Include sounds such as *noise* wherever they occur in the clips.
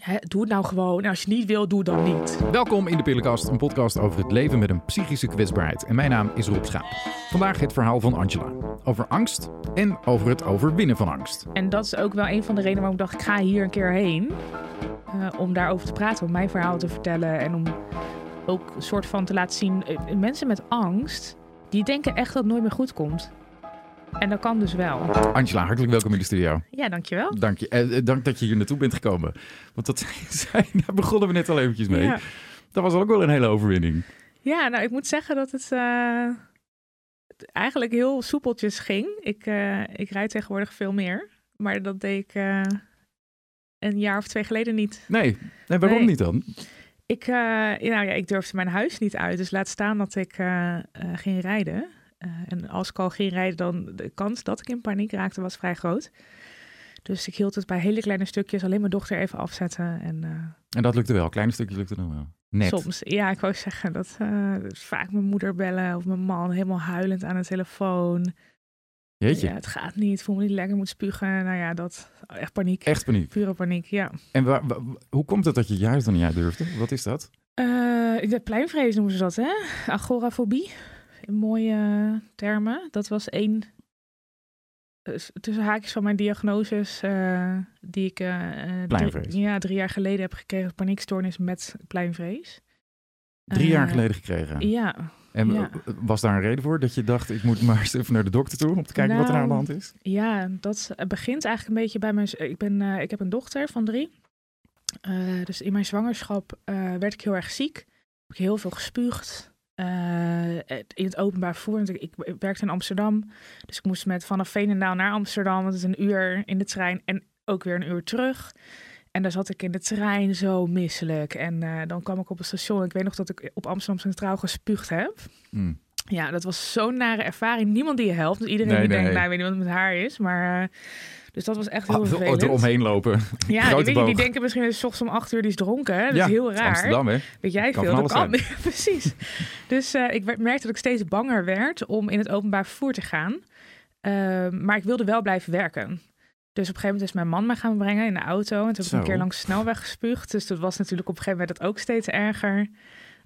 Hè, doe het nou gewoon. En als je niet wil, doe het dan niet. Welkom in de Pillenkast, een podcast over het leven met een psychische kwetsbaarheid. En mijn naam is Rob Schaap. Vandaag het verhaal van Angela. Over angst en over het overwinnen van angst. En dat is ook wel een van de redenen waarom ik dacht, ik ga hier een keer heen. eh, om daarover te praten, om mijn verhaal te vertellen. En om ook een soort van te laten zien, eh, mensen met angst, die denken echt dat het nooit meer goed komt. En dat kan dus wel. Angela, hartelijk welkom in de studio. Ja, dankjewel. Dank je. Eh, eh, dank dat je hier naartoe bent gekomen. Want dat *laughs* zijn, daar begonnen we net al eventjes mee. Ja. Dat was ook wel een hele overwinning. Ja, nou, ik moet zeggen dat het eh, eigenlijk heel soepeltjes ging. Ik, ik rijd tegenwoordig veel meer. Maar dat deed ik een jaar of twee geleden niet. Nee, nee waarom Nee. niet dan? Ik, nou ja, ik durfde mijn huis niet uit. Dus laat staan dat ik ging rijden. Eh, en als ik al ging rijden, dan de kans dat ik in paniek raakte was vrij groot. Dus ik hield het bij hele kleine stukjes. Alleen mijn dochter even afzetten. En eh, En dat lukte wel. Kleine stukjes lukte dan wel. Net. Soms, ja, ik wou zeggen dat eh, vaak mijn moeder bellen of mijn man helemaal huilend aan de telefoon. Jeetje, Ja, het gaat niet, voel me niet lekker, moet spugen. Nou ja, dat, echt paniek. echt paniek. Pure paniek, ja. En waar- wa- hoe komt het dat je huis dan niet uit durfde? Wat is dat? Eh, de pleinvrees noemen ze dat, hè? Agorafobie, in mooie termen. Dat was één eh, tussen haakjes van mijn diagnoses eh, die ik Pleinvrees. drie, ja, drie jaar geleden heb gekregen. Paniekstoornis met pleinvrees. Drie jaar geleden gekregen. Ja, En ja. was daar een reden voor? Dat je dacht, ik moet maar eens even naar de dokter toe om te kijken wat er aan de Nou, hand is? Ja, dat begint eigenlijk een beetje bij mijn. Ik, ben, ik heb een dochter van drie. Dus in mijn zwangerschap werd ik heel erg ziek. Heb ik heel veel gespuugd. Eh, in het openbaar vervoer. Ik, werkte in Amsterdam. Dus ik moest met vanaf Veenendaal naar Amsterdam. Dat is een uur in de trein. En ook weer een uur terug. En daar zat ik in de trein zo misselijk. En eh, dan kwam ik op het station. Ik weet nog dat ik op Amsterdam Centraal gespuugd heb. Hm. Ja, dat was zo'n nare ervaring. Niemand die je helpt. Dus iedereen Nee, die nee. denkt, nou, ik weet niet wat het met haar is. Maar, eh, dus dat was echt heel Ah, vervelend. eromheen lopen. Ja, ik weet niet, die denken misschien is ochtends om acht uur die is dronken. hè. Dat ja, is heel raar. Amsterdam, hè? Weet jij Kan veel? Dat kan. *laughs* Precies. Dus eh, ik merkte dat ik steeds banger werd om in het openbaar vervoer te gaan. Ehm, maar ik wilde wel blijven werken. Dus op een gegeven moment is mijn man me gaan brengen in de auto. En toen heb ik een keer langs de snelweg gespuugd. Dus dat was natuurlijk op een gegeven moment dat ook steeds erger.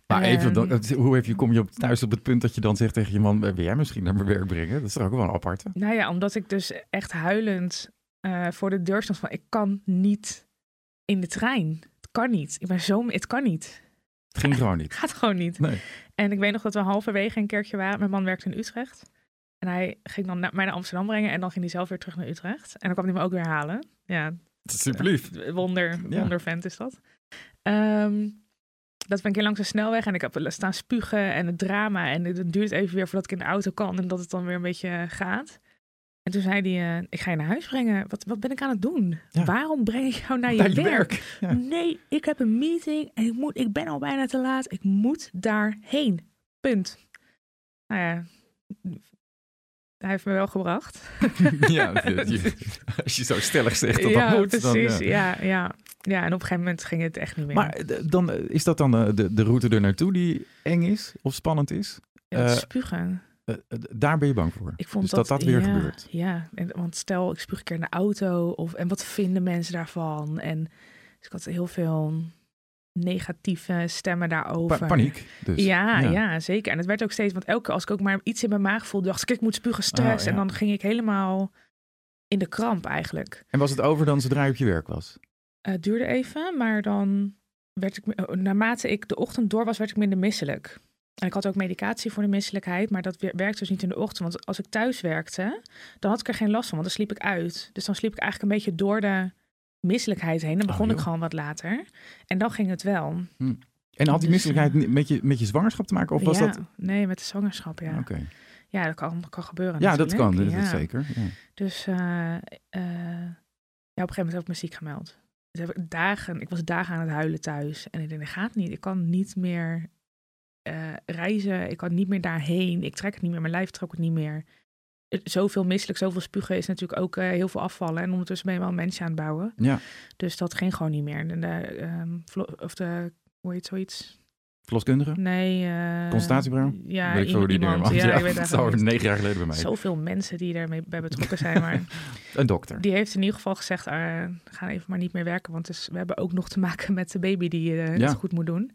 Maar even, Ehm, dan, hoe heb je, kom je op, thuis op het punt dat je dan zegt tegen je man, eh, wil jij misschien naar mijn werk brengen? Dat is toch ook wel een aparte? Nou ja, omdat ik dus echt huilend eh, voor de deur stond van ik kan niet in de trein. Het kan niet. Ik ben zo, het kan niet. Het ging gewoon niet. *laughs* gaat gewoon niet. Nee. En ik weet nog dat we halverwege een keertje waren. Mijn man werkte in Utrecht. En hij ging dan naar, mij naar Amsterdam brengen en dan ging hij zelf weer terug naar Utrecht. En dan kwam hij me ook weer halen. Ja, Dat is super lief. wonder, Ja. wondervent is dat. Ehm, dat we een keer langs de snelweg en ik heb staan spugen en het drama. En het duurt even weer voordat ik in de auto kan en dat het dan weer een beetje gaat. En toen zei hij, eh, ik ga je naar huis brengen. Wat, wat ben ik aan het doen? Ja. Waarom breng ik jou naar je, werk? werk. Ja. Nee, ik heb een meeting en ik, moet, ik ben al bijna te laat. Ik moet daarheen. Punt. Nou ja, hij heeft me wel gebracht. *laughs* ja, *laughs* als je zo stellig zegt dat ja, dat moet. Dan, precies. ja. ja. Ja, ja. en op een gegeven moment ging het echt niet meer. Maar eh, dan, eh, is dat dan de, de route er naartoe die eng is of spannend is? Ja, het spugen. Eh, eh, daar ben je bang voor. Ik vond dus dat, dat dat weer ja, gebeurt. Ja, en, want stel ik spuug een keer in de auto of en wat vinden mensen daarvan? En dus ik had heel veel negatieve stemmen daarover. Pa- paniek. Dus. Ja, ja. zeker. En het werd ook steeds, want elke keer als ik ook maar iets in mijn maag voelde, dacht ik, ik moet spugen, stress. Oh, ja. En dan ging ik helemaal in de kramp eigenlijk. En was het over dan zodra je op je werk was? Eh, Het duurde even, maar dan werd ik, oh, naarmate ik de ochtend door was, werd ik minder misselijk. En ik had ook medicatie voor de misselijkheid, maar dat wer- werkte dus niet in de ochtend. Want als ik thuis werkte, dan had ik er geen last van, want dan sliep ik uit. Dus dan sliep ik eigenlijk een beetje door de misselijkheid heen. Dan Oh, begon ik gewoon wat later. En dan ging het wel. En had die Dus, misselijkheid eh, met je, met je zwangerschap te maken? Of was ja, dat... Nee, met de zwangerschap, ja. Oké. Ja, dat kan, kan gebeuren Ja, dat kan. Dat, dat Ja. zeker. Ja. Dus eh, eh, ja, op een gegeven moment heb ik me ziek gemeld. Dus heb ik dagen, ik was dagen aan het huilen thuis. En ik denk, dat gaat niet. Ik kan niet meer eh, reizen. Ik kan niet meer daarheen. Ik trek het niet meer. Mijn lijf trok het niet meer. Zoveel misselijk, zoveel spugen is natuurlijk ook eh, heel veel afvallen. En ondertussen ben je wel een mensje aan het bouwen. Ja. Dus dat ging gewoon niet meer. En de, ehm, of de, hoe heet zoiets? Verloskundige? Nee. uh? Ja, weet ik hoe die iemand. Ja, Ja, ik weet dat negen jaar geleden bij mij. Zoveel mensen die daarmee bij betrokken zijn, maar *laughs* Een dokter. die heeft in ieder geval gezegd, uh, ga even maar niet meer werken, want dus, we hebben ook nog te maken met de baby die uh, Ja. het goed moet doen.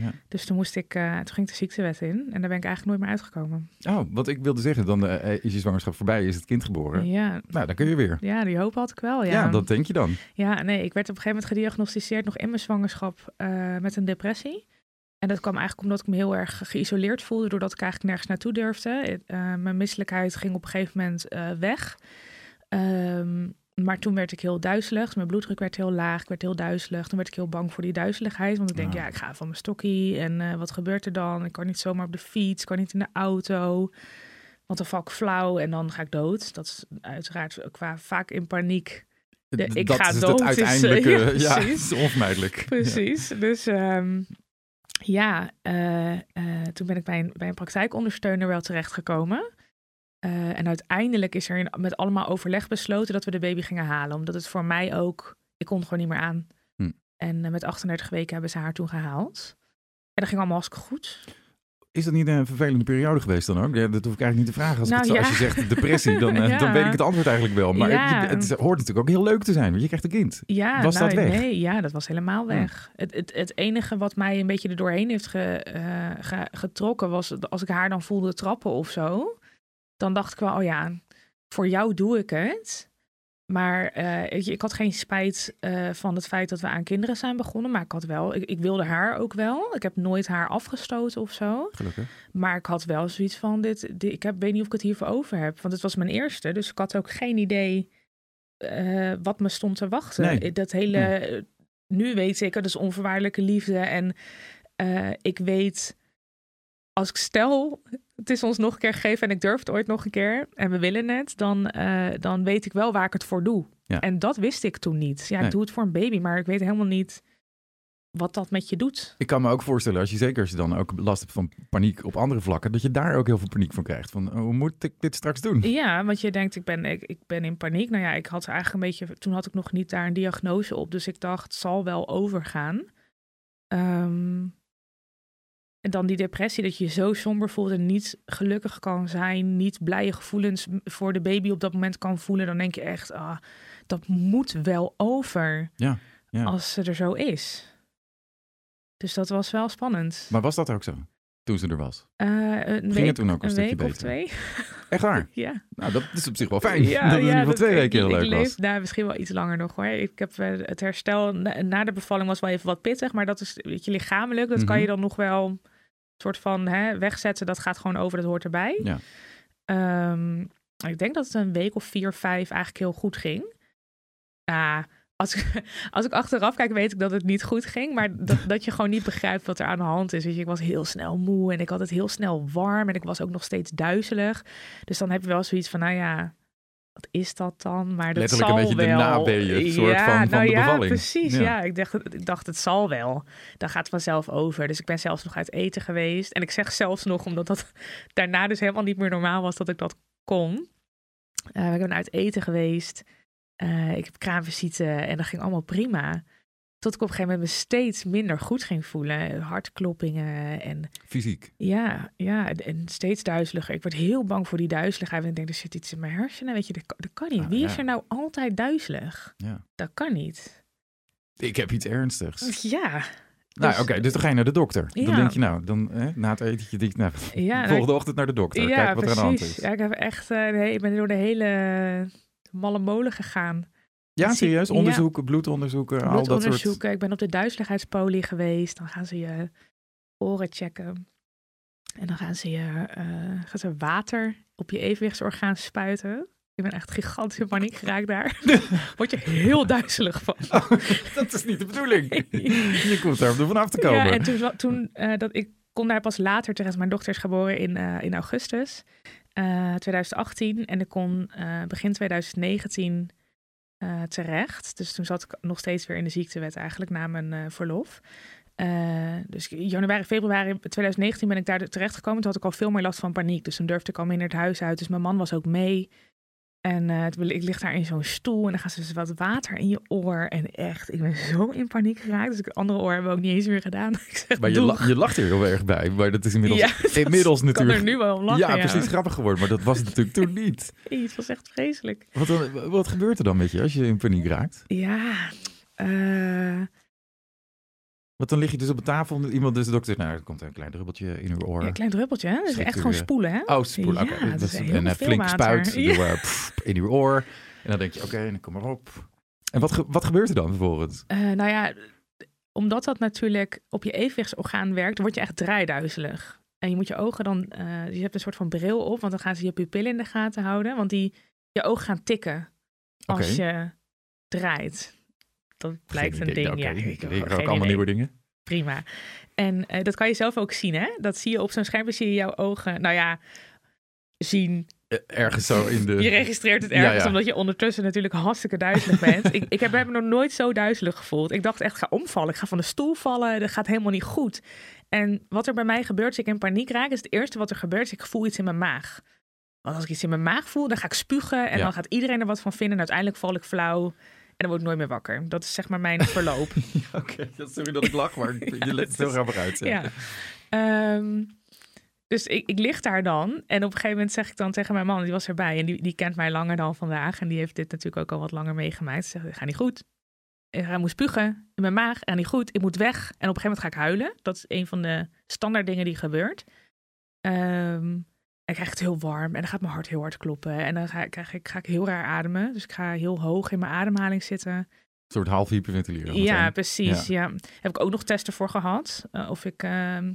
Ja. Dus toen moest ik, uh, toen ging ik de ziektewet in en daar ben ik eigenlijk nooit meer uitgekomen. Oh, wat ik wilde zeggen, dan eh, is je zwangerschap voorbij, is het kind geboren. Ja, Nou, dan kun je weer. ja, die hoop had ik wel. Ja, Ja, dat denk je dan. Ja, nee, ik werd op een gegeven moment gediagnosticeerd nog in mijn zwangerschap eh, met een depressie. En dat kwam eigenlijk omdat ik me heel erg geïsoleerd voelde, doordat ik eigenlijk nergens naartoe durfde. Eh, mijn misselijkheid ging op een gegeven moment eh, weg. Ehm, maar toen werd ik heel duizelig. Mijn bloeddruk werd heel laag. Ik werd heel duizelig. Toen werd ik heel bang voor die duizeligheid. Want ik denk, ja, ik ga van mijn stokkie. En eh, wat gebeurt er dan? Ik kan niet zomaar op de fiets. Ik kan niet in de auto. Want dan val ik flauw en dan ga ik dood. Dat is uiteraard qua vaak in paniek. De, ik dat ga is dood het is, eh, uiteindelijke. ja, *laughs* ja, precies. is onvermijdelijk. Precies. Dus ehm, ja, eh, eh, toen ben ik bij een, bij een praktijkondersteuner wel terechtgekomen. Eh, en uiteindelijk is er in- met allemaal overleg besloten dat we de baby gingen halen. Omdat het voor mij ook, ik kon gewoon niet meer aan. Hm. En eh, met 38 weken hebben ze haar toen gehaald. En dat ging allemaal hartstikke goed. Is dat niet een vervelende periode geweest dan ook? Ja, dat hoef ik eigenlijk niet te vragen. Als, Nou, het als je zegt depressie, dan, *laughs* eh, Ja. dan weet ik het antwoord eigenlijk wel. Maar het, het hoort natuurlijk ook heel leuk te zijn, want je krijgt een kind. Ja, Was nou, dat weg? Nee, ja, dat was helemaal weg. Het, het, het enige wat mij een beetje er doorheen heeft ge, ge- getrokken was als ik haar dan voelde trappen of zo. Dan dacht ik wel, oh ja, voor jou doe ik het. Maar eh, ik had geen spijt eh, van het feit dat we aan kinderen zijn begonnen. Maar ik had wel, ik, ik wilde haar ook wel. Ik heb nooit haar afgestoten of zo. Gelukkig. Maar ik had wel zoiets van, dit, dit, ik heb, weet niet of ik het hiervoor over heb. Want het was mijn eerste, dus ik had ook geen idee eh, wat me stond te wachten. Nee. Dat hele, eh, nu weet ik, dat is onvoorwaardelijke liefde. En ik weet, als ik stel, het is ons nog een keer gegeven en ik durf het ooit nog een keer en we willen het, dan, eh, dan weet ik wel waar ik het voor doe. Ja. En dat wist ik toen niet. Ja, Nee. ik doe het voor een baby, maar ik weet helemaal niet wat dat met je doet. Ik kan me ook voorstellen, als je zeker als je dan ook last hebt van paniek op andere vlakken, dat je daar ook heel veel paniek van krijgt. Van, oh, hoe moet ik dit straks doen? Ja, want je denkt, ik ben, ik, ik ben in paniek. Nou ja, ik had eigenlijk een beetje, toen had ik nog niet daar een diagnose op. Dus ik dacht, het zal wel overgaan. Ehm, en dan die depressie, dat je je zo somber voelt en niet gelukkig kan zijn, niet blije gevoelens voor de baby op dat moment kan voelen. Dan denk je echt, ah, dat moet wel over Ja, ja. als ze er zo is. Dus dat was wel spannend. Maar was dat ook zo? Toen ze er was? Een Ging week, het toen ook een, een stukje beter? of twee. Echt waar? *laughs* ja. Nou, dat is op zich wel fijn. *laughs* dat het in ieder geval dat- twee weken heel ik leuk leef, was. Nou, misschien wel iets langer nog hoor. Ik heb eh, het herstel na, na de bevalling was wel even wat pittig, maar dat is weet je lichamelijk. Dat kan Mhm. je dan nog wel soort van hè, wegzetten. Dat gaat gewoon over, dat hoort erbij. Ja. Ehm, ik denk dat het een week of vier, vijf eigenlijk heel goed ging. Nou, als ik, *laughs* als ik achteraf kijk, weet ik dat het niet goed ging. Maar dat, dat je gewoon niet begrijpt wat er aan de hand is. Weet je, ik was heel snel moe en ik had het heel snel warm. En ik was ook nog steeds duizelig. Dus dan heb je wel zoiets van, nou ja, wat is dat dan? Maar dat Letterlijk zal een beetje de wel. nabeeën, soort van- van nou de ja, bevalling. precies. Ja. Ja, ik, dacht, ik dacht, het zal wel. Dan gaat het vanzelf over. Dus ik ben zelfs nog uit eten geweest. En ik zeg zelfs nog, omdat dat *laughs* daarna dus helemaal niet meer normaal was dat ik dat kon. Eh, ik ben uit eten geweest. Eh, ik heb kraamvisite en dat ging allemaal prima. Tot ik op een gegeven moment me steeds minder goed ging voelen. Hartkloppingen en Fysiek. ja, ja, en- steeds duizeliger. Ik werd heel bang voor die duizeligheid. En ik denk, er zit iets in mijn hersenen. Weet je, dat, kan- dat kan niet. Ah, Wie is er nou altijd duizelig? Ja. Dat kan niet. Ik heb iets ernstigs. Ja, Nou, Dus- oké, dus dan ga je naar de dokter. Dan denk je, nou, dan na het etentje, denk je, nou, ja, *laughs* nou, volgende ochtend naar de dokter. ja Kijk wat er aan de hand is. Ja, ik heb echt, nee, ik ben door de hele malle molen gegaan. Ja, serieus? ja. Onderzoeken, bloedonderzoeken, al dat soort... Bloedonderzoeken. Ik ben op de duizeligheidspolie geweest. Dan gaan ze je oren checken. En dan gaan ze je eh, gaan ze water op je evenwichtsorgaan spuiten. Ik ben echt gigantisch in paniek geraakt daar. *laughs* Word je heel duizelig van. *laughs* Oh, dat is niet de bedoeling. *laughs* je komt daar om vanaf te komen. Ja, en toen, toen eh, dat ik kon daar pas later terecht. Mijn dochter is geboren in, eh, in augustus eh, 2018 en ik kon begin 2019 eh, terecht. Dus toen zat ik nog steeds weer in de ziektewet eigenlijk na mijn eh, verlof. Eh, dus januari, februari 2019 ben ik daar terecht gekomen. Toen had ik al veel meer last van paniek. Dus toen durfde ik al minder het huis uit. Dus mijn man was ook mee. En eh, toen- ik lig daar in zo'n stoel en dan gaat ze dus wat water in je oor. En echt, ik ben zo in paniek geraakt. Dus ik het andere oor hebben we ook niet eens meer gedaan. *laughs* ik zeg, Maar je, la- je lacht er heel erg bij. Maar dat is inmiddels, Ja, *laughs* dat inmiddels kan natuurlijk... er nu wel om lachen. ja, precies grappig geworden. Maar dat was het natuurlijk toen niet. *laughs* Nee, het was echt vreselijk. Wat, dan- wat gebeurt er dan met je als je in paniek raakt? Ja, eh, Want dan lig je dus op een tafel en iemand, dus de dokter zegt, nou, er komt een klein druppeltje in uw oor. ja, een klein druppeltje, hè? Dus Schrikt echt u gewoon spoelen, hè? Oh, spoel. Ja, dat Dat is is een eh, flink water. spuit Ja. door, eh, pff, in uw oor. En dan denk je, oké, dan kom maar op. En wat, ge- wat gebeurt er dan vervolgens? Eh, nou ja, omdat dat natuurlijk op je evenwichtsorgaan werkt, word je echt draaiduizelig. En je moet je ogen dan, je hebt een soort van bril op, want dan gaan ze je pupillen in de gaten houden. Want die, je ogen gaan tikken als je draait. Dat blijkt een ding. Oké, Ja, ik leer ook allemaal idee. nieuwe dingen. Prima. En eh, dat kan je zelf ook zien, hè? Dat zie je op zo'n schermpje, zie je jouw ogen, nou ja, zien. Eh, Ergens zo in de... *laughs* Je registreert het ergens, ja. omdat je ondertussen natuurlijk hartstikke duizelig bent. ik, ik heb me nog nooit zo duizelig gevoeld. Ik dacht echt, ga omvallen. Ik ga van de stoel vallen. Dat gaat helemaal niet goed. En wat er bij mij gebeurt als ik in paniek raak, is het eerste wat er gebeurt, is ik voel iets in mijn maag. Want als ik iets in mijn maag voel, dan ga ik spugen en Ja. dan gaat iedereen er wat van vinden. En uiteindelijk val ik flauw dan word ik nooit meer wakker. Dat is zeg maar mijn *laughs* verloop. Oké, sorry dat ik lach, maar *laughs* je let het heel grappig uit. Ja. Ehm, dus ik, ik lig daar dan. En op een gegeven moment zeg ik dan tegen mijn man, die was erbij. En die, die kent mij langer dan vandaag. En die heeft dit natuurlijk ook al wat langer meegemaakt. Ze zegt, het gaat niet goed. Ik ga- moet spugen in mijn maag. Het gaat niet goed. Ik moet weg. En op een gegeven moment ga ik huilen. Dat is een van de standaard dingen die gebeurt. Ehm, en ik krijg het heel warm. En dan gaat mijn hart heel hard kloppen. En dan ga, krijg ik, ga ik heel raar ademen. Dus ik ga heel hoog in mijn ademhaling zitten. Een soort half hyperventileren. Ja, meteen. precies. Ja. Heb ik ook nog testen voor gehad. Eh, of ik, ehm,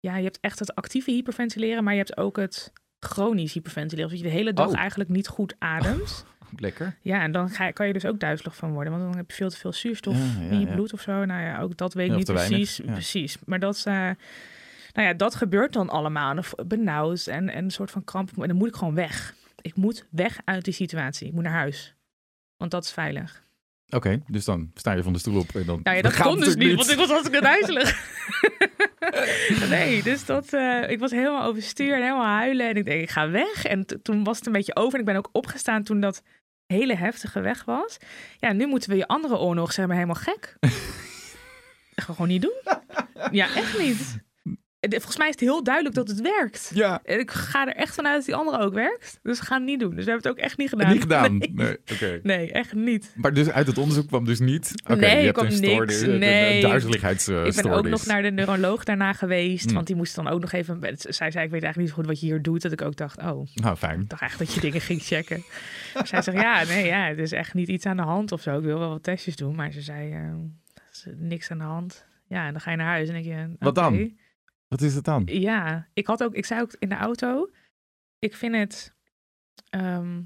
ja, je hebt echt het actieve hyperventileren, maar je hebt ook het chronisch hyperventileren. Dus dat je de hele dag Oh. eigenlijk niet goed ademt. *laughs* Lekker. Ja, en dan ga, kan je dus ook duizelig van worden, want dan heb je veel te veel zuurstof Ja, ja, in je bloed of zo. Nou ja, ook dat weet ik niet weinig, precies. Precies. Maar dat, eh, nou ja, dat gebeurt dan allemaal. Benauwd en, en een soort van kramp. En dan moet ik gewoon weg. Ik moet weg uit die situatie. Ik moet naar huis. Want dat is veilig. Oké, dus dan sta je van de stoel op en dan... Nou ja, dat *laughs* kon dus niet, want ik was hartstikke duizelig. nee, dus dat, eh, ik was helemaal overstuur en helemaal huilen. En ik denk, ik ga weg. En toen was het een beetje over. En ik ben ook opgestaan toen dat hele heftige weg was. Ja, nu moeten we je andere oor nog, zeg maar, helemaal gek. *laughs* dat gaan we gewoon niet doen. Ja, echt niet. En Volgens mij is het heel duidelijk dat het werkt. Ja, En ik ga er echt vanuit dat die andere ook werkt. Dus we gaan het niet doen. Dus we hebben het ook echt niet gedaan. niet gedaan. *laughs* Nee, Nee, echt niet. Maar dus uit het onderzoek kwam dus niet... Oké, Nee, je hebt kwam een niks. stoornis, een- Nee. duizeligheidsstoornis. Ik ben ook nog naar de neuroloog daarna geweest. Mm. Want die moest dan ook nog even... Zij zei, ik weet eigenlijk niet zo goed wat je hier doet. Dat ik ook dacht, oh, ik Nou, fijn. dacht eigenlijk dat je dingen ging checken. Maar *laughs* zij zegt, ja, nee, ja, het is echt niet iets aan de hand of zo. Ik wil wel wat testjes doen. Maar ze zei, eh, niks aan de hand. Ja, en dan ga je naar huis en denk je... Wat dan? Wat is het dan? Ja, ik had ook, ik zei ook in de auto, ik vind het, ehm,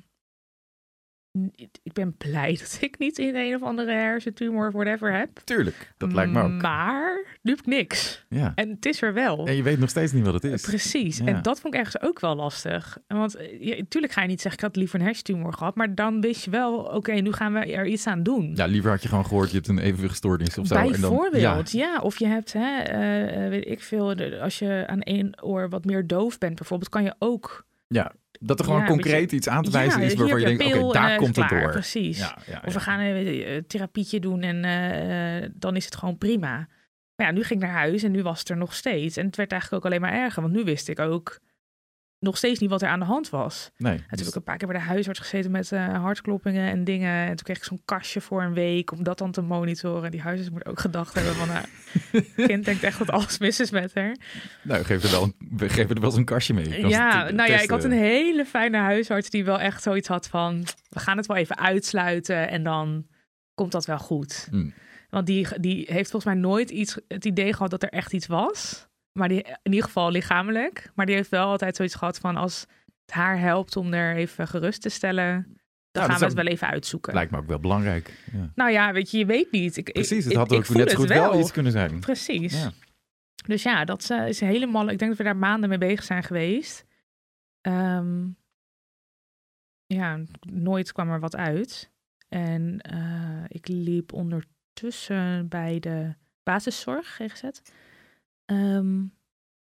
ik ben blij *laughs* dat ik niet in een of andere hersentumor of whatever heb. Tuurlijk, dat lijkt me ook. Maar nu heb ik niks. Ja. En het is er wel. En je weet nog steeds niet wat het is. Precies. Ja. En dat vond ik ergens ook wel lastig. Want ja, natuurlijk ga je niet zeggen, ik had liever een hersentumor gehad. Maar dan wist je wel, oké, nu gaan we er iets aan doen. Ja, liever had je gewoon gehoord, je hebt een evenwichtstoornis of zo. en dan, Bijvoorbeeld, ja, ja. Of je hebt, hè, eh, weet ik veel, als je aan één oor wat meer doof bent bijvoorbeeld, kan je ook... dat er gewoon Ja, concreet iets aan te wijzen is hier waarvan je denkt, oké, daar eh, komt het door. Precies. Ja, Of we gaan een eh, therapietje doen en eh, eh, dan is het gewoon prima. Maar ja, nu ging ik naar huis en nu was het er nog steeds. En het werd eigenlijk ook alleen maar erger, want nu wist ik ook nog steeds niet wat er aan de hand was. Nee, En toen heb dus- ik een paar keer bij de huisarts gezeten met eh, hartkloppingen en dingen. En toen kreeg ik zo'n kastje voor een week om dat dan te monitoren. Die huisarts moet ook gedacht hebben van, nou, *laughs* kind denkt echt dat alles mis is met haar. nou, geef er wel, een, geven er wel eens een kastje mee. Ja, nou ja, ik had een hele fijne huisarts die wel echt zoiets had van, we gaan het wel even uitsluiten en dan komt dat wel goed. Hmm. Want die, die heeft volgens mij nooit iets, het idee gehad dat er echt iets was. Maar die, in ieder geval lichamelijk. Maar die heeft wel altijd zoiets gehad van, als het haar helpt om er even gerust te stellen, dan gaan we het wel even uitzoeken. Lijkt me ook wel belangrijk. Ja. Nou ja, weet je, je weet niet. Ik, Precies, het ik- had ik ook net goed wel. iets kunnen zijn. Precies. Ja. Dus ja, dat eh, is helemaal. Ik denk dat we daar maanden mee bezig zijn geweest. Ehm, ja, nooit kwam er wat uit. En eh, ik liep ondertussen bij de basiszorg, GGZ. Ehm,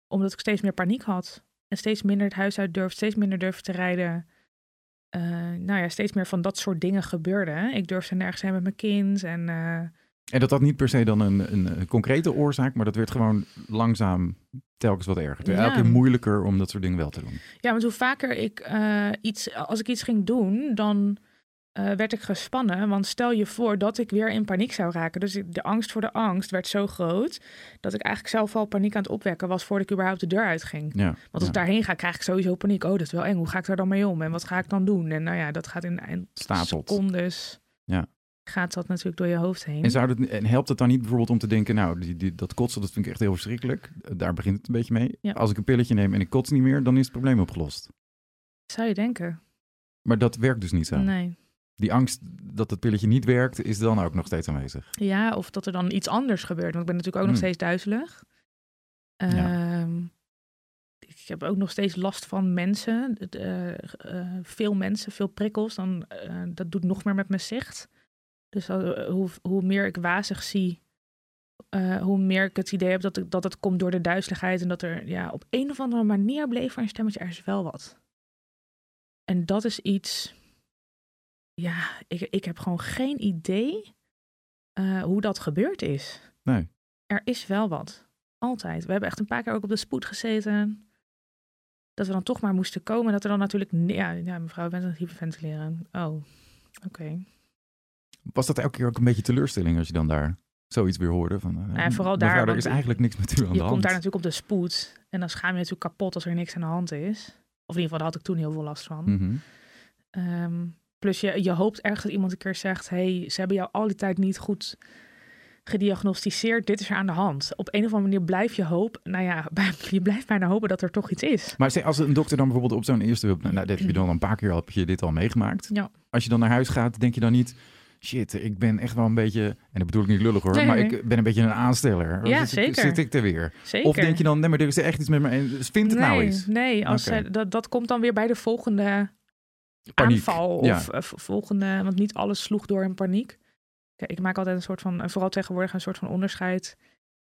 omdat ik steeds meer paniek had. En steeds minder het huis uit durfde, steeds minder durfde te rijden. eh, nou ja, steeds meer van dat soort dingen gebeurden. Ik durfde nergens heen met mijn kind. En uh, En dat had niet per se dan een, een, concrete oorzaak, maar dat werd gewoon langzaam telkens wat erger. Het werd Ja. elke keer moeilijker om dat soort dingen wel te doen. ja, want hoe vaker ik eh, iets, als ik iets ging doen, dan eh, werd ik gespannen. Want stel je voor dat ik weer in paniek zou raken. Dus ik- de angst voor de angst werd zo groot dat ik eigenlijk zelf al paniek aan het opwekken was voordat ik überhaupt de deur uitging. Ja. Want als ja. ik daarheen ga, krijg ik sowieso paniek. Oh, dat is wel eng. Hoe ga ik daar dan mee om? En wat ga ik dan doen? En nou ja, dat gaat in, in Stapelt. secondes. Ja. Gaat dat natuurlijk door je hoofd heen. En, zou dat, en helpt het dan niet bijvoorbeeld om te denken, nou, die, die, dat kotsen, dat vind ik echt heel verschrikkelijk. Daar begint het een beetje mee. Ja. Als ik een pilletje neem en ik kots niet meer, dan is het probleem opgelost. Zou je denken? Maar dat werkt dus niet zo. Nee. Die angst dat het pilletje niet werkt, is dan ook nog steeds aanwezig. Ja, of dat er dan iets anders gebeurt. Want ik ben natuurlijk ook nog Hmm. steeds duizelig. Ja. Ehm, Ik heb ook nog steeds last van mensen. Eh, eh, veel mensen, veel prikkels. Dan, eh, dat doet nog meer met mijn zicht. Dus hoe, hoe meer ik wazig zie, hoe meer ik het idee heb dat, ik, dat het komt door de duizeligheid. En dat er ja, op een of andere manier bleef er een stemmetje, er is wel wat. En dat is iets, ja, ik, ik heb gewoon geen idee eh, hoe dat gebeurd is. Nee. Er is wel wat. Altijd. We hebben echt een paar keer ook op de spoed gezeten. Dat we dan toch maar moesten komen. Dat er dan natuurlijk... Ja, ja mevrouw, ik ben aan het hyperventileren. Oh, oké. Was dat elke keer ook een beetje teleurstelling als je dan daar zoiets weer hoorde? Van, eh, Ja, vooral daar, Er is eigenlijk niks met u aan Je de komt hand. daar natuurlijk op de spoed. En dan schaam je je natuurlijk kapot als er niks aan de hand is. Of in ieder geval, daar had ik toen heel veel last van. Ehm, plus je, je hoopt ergens dat iemand een keer zegt... hey, ze hebben jou al die tijd niet goed gediagnosticeerd. Dit is er aan de hand. Op een of andere manier blijf je hoop... Nou ja, *laughs* je blijft bijna hopen dat er toch iets is. Maar als een dokter dan bijvoorbeeld op zo'n eerste hulp... Nou, dat heb je dan een paar keer heb je dit al meegemaakt. Ja. Als je dan naar huis gaat, denk je dan niet... Shit, ik ben echt wel een beetje... En dat bedoel ik niet lullig hoor, Nee, maar nee. ik ben een beetje een aansteller. Ja, Zit ik- zeker. Zit ik er weer? Zeker. Of denk je dan, nee, maar er is echt iets met me. Dus vind het nee, nou eens. Nee, als zij- dat, dat komt dan weer bij de volgende Paniek. aanval. Of eh, volgende, want niet alles sloeg door in paniek. Kijk, ik maak altijd een soort van, en vooral tegenwoordig een soort van onderscheid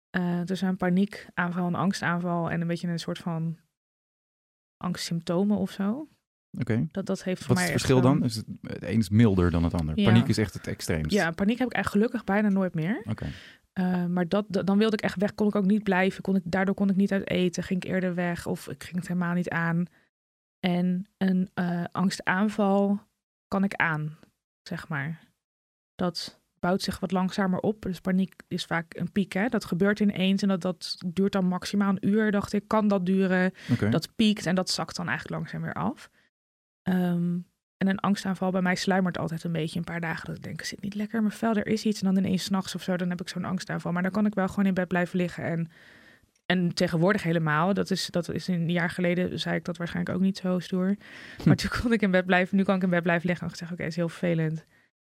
eh, tussen een paniekaanval, een angstaanval en een beetje een soort van angstsymptomen of zo. Oké. Dat, dat heeft voor Wat is mij het echt verschil dan? Is het het een is milder dan het ander? Ja. Paniek is echt het extreemst. Ja, paniek heb ik eigenlijk gelukkig bijna nooit meer. Oké. Eh, maar dat, dat- dan wilde ik echt weg, kon ik ook niet blijven. Kon ik, daardoor kon ik niet uit eten, ging ik eerder weg of ik ging het helemaal niet aan. En een eh, angstaanval kan ik aan, zeg maar. Dat bouwt zich wat langzamer op. Dus paniek is vaak een piek, hè. Dat gebeurt ineens en dat, dat duurt dan maximaal een uur, dacht ik. Kan dat duren? Dat piekt en dat zakt dan eigenlijk langzaam weer af. Ehm, en een angstaanval bij mij sluimert altijd een beetje een paar dagen. Dat ik denk, zit niet lekker in mijn vel, er is iets. En dan ineens s'nachts of zo, dan heb ik zo'n angstaanval. Maar dan kan ik wel gewoon in bed blijven liggen. En, en tegenwoordig helemaal, dat is, dat is een jaar geleden, zei ik dat waarschijnlijk ook niet zo stoer. Maar toen kon ik in bed blijven, nu kan ik in bed blijven liggen. En ik zeg, oké, het is heel vervelend.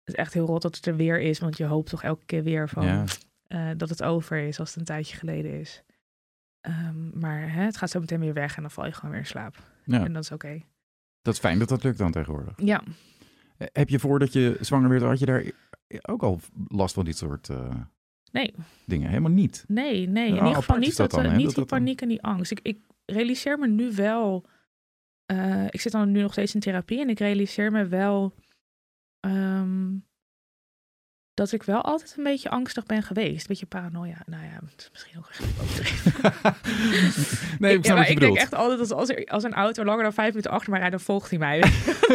Het is echt heel rot dat het er weer is, want je hoopt toch elke keer weer van Ja. eh, dat het over is als het een tijdje geleden is. Ehm, maar hè, het gaat zo meteen weer weg en dan val je gewoon weer in slaap. Ja, En dat is oké. dat is fijn dat dat lukt dan tegenwoordig. Ja, Eh, Heb je voordat je zwanger werd, had je daar ook al last van dit soort eh, nee, dingen? Helemaal niet. nee, nee. In ieder geval niet, dat dat, dan, eh, niet dat die paniek en die angst. Ik, ik realiseer me nu wel... eh, ik zit dan nu nog steeds in therapie en ik realiseer me wel... ehm, dat ik wel altijd een beetje angstig ben geweest. Een beetje paranoia. Nou ja, het is misschien ook echt *laughs* overdreven. nee, ik Ja, maar ik denk echt altijd dat als, er, als een auto langer dan vijf minuten achter mij rijdt, dan volgt hij mij. *laughs*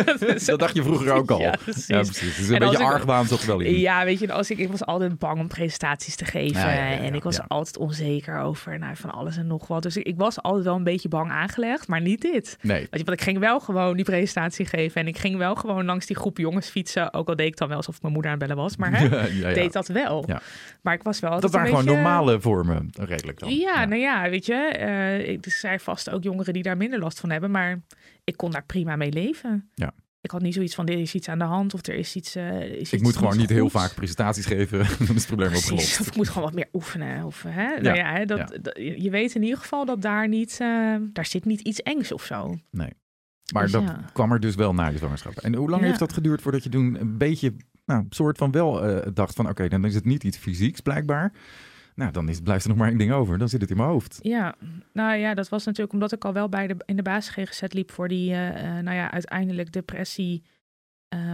*laughs* dat dacht je vroeger ook al. Ja, precies. Ja, precies. Dus een En beetje argwaan er wel in. Ja, weet je, als ik, ik was altijd bang om presentaties te geven. Ja, ja, en ik was altijd onzeker over nou, van alles en nog wat. Dus ik, ik was altijd wel een beetje bang aangelegd, maar niet dit. Nee. Want ik ging wel gewoon die presentatie geven. En ik ging wel gewoon langs die groep jongens fietsen. Ook al deed ik dan wel alsof mijn moeder aan het bellen was. Maar hè, Ja, *laughs* ja, ja. deed dat wel. Ja. Maar ik was wel Dat waren een gewoon beetje- normale vormen, redelijk dan. Ja, nou ja, weet je. eh, ik, er zijn vast ook jongeren die daar minder last van hebben. Maar ik kon daar prima mee leven. Ja. Ik had niet zoiets van, er is iets aan de hand. Of er is iets... eh, is Ik iets moet gewoon niet heel vaak presentaties geven, *laughs* dan is het probleem opgelost. of ik moet gewoon wat meer oefenen. Of, hè? Nou ja, hè, dat, ja. dat- je weet in ieder geval dat daar niet, eh, daar zit niet iets engs of zo. Nee. Maar Dus dat ja. kwam er dus wel na je zwangerschap. En hoe lang Ja. heeft dat geduurd voordat je toen een beetje, nou, soort van wel eh, dacht van, oké, dan is het niet iets fysieks blijkbaar. Nou, dan is, blijft er nog maar één ding over. Dan zit het in mijn hoofd. Ja, nou ja, dat was natuurlijk omdat ik al wel bij de, in de basis GGZ liep voor die, eh, nou ja, uiteindelijk depressie,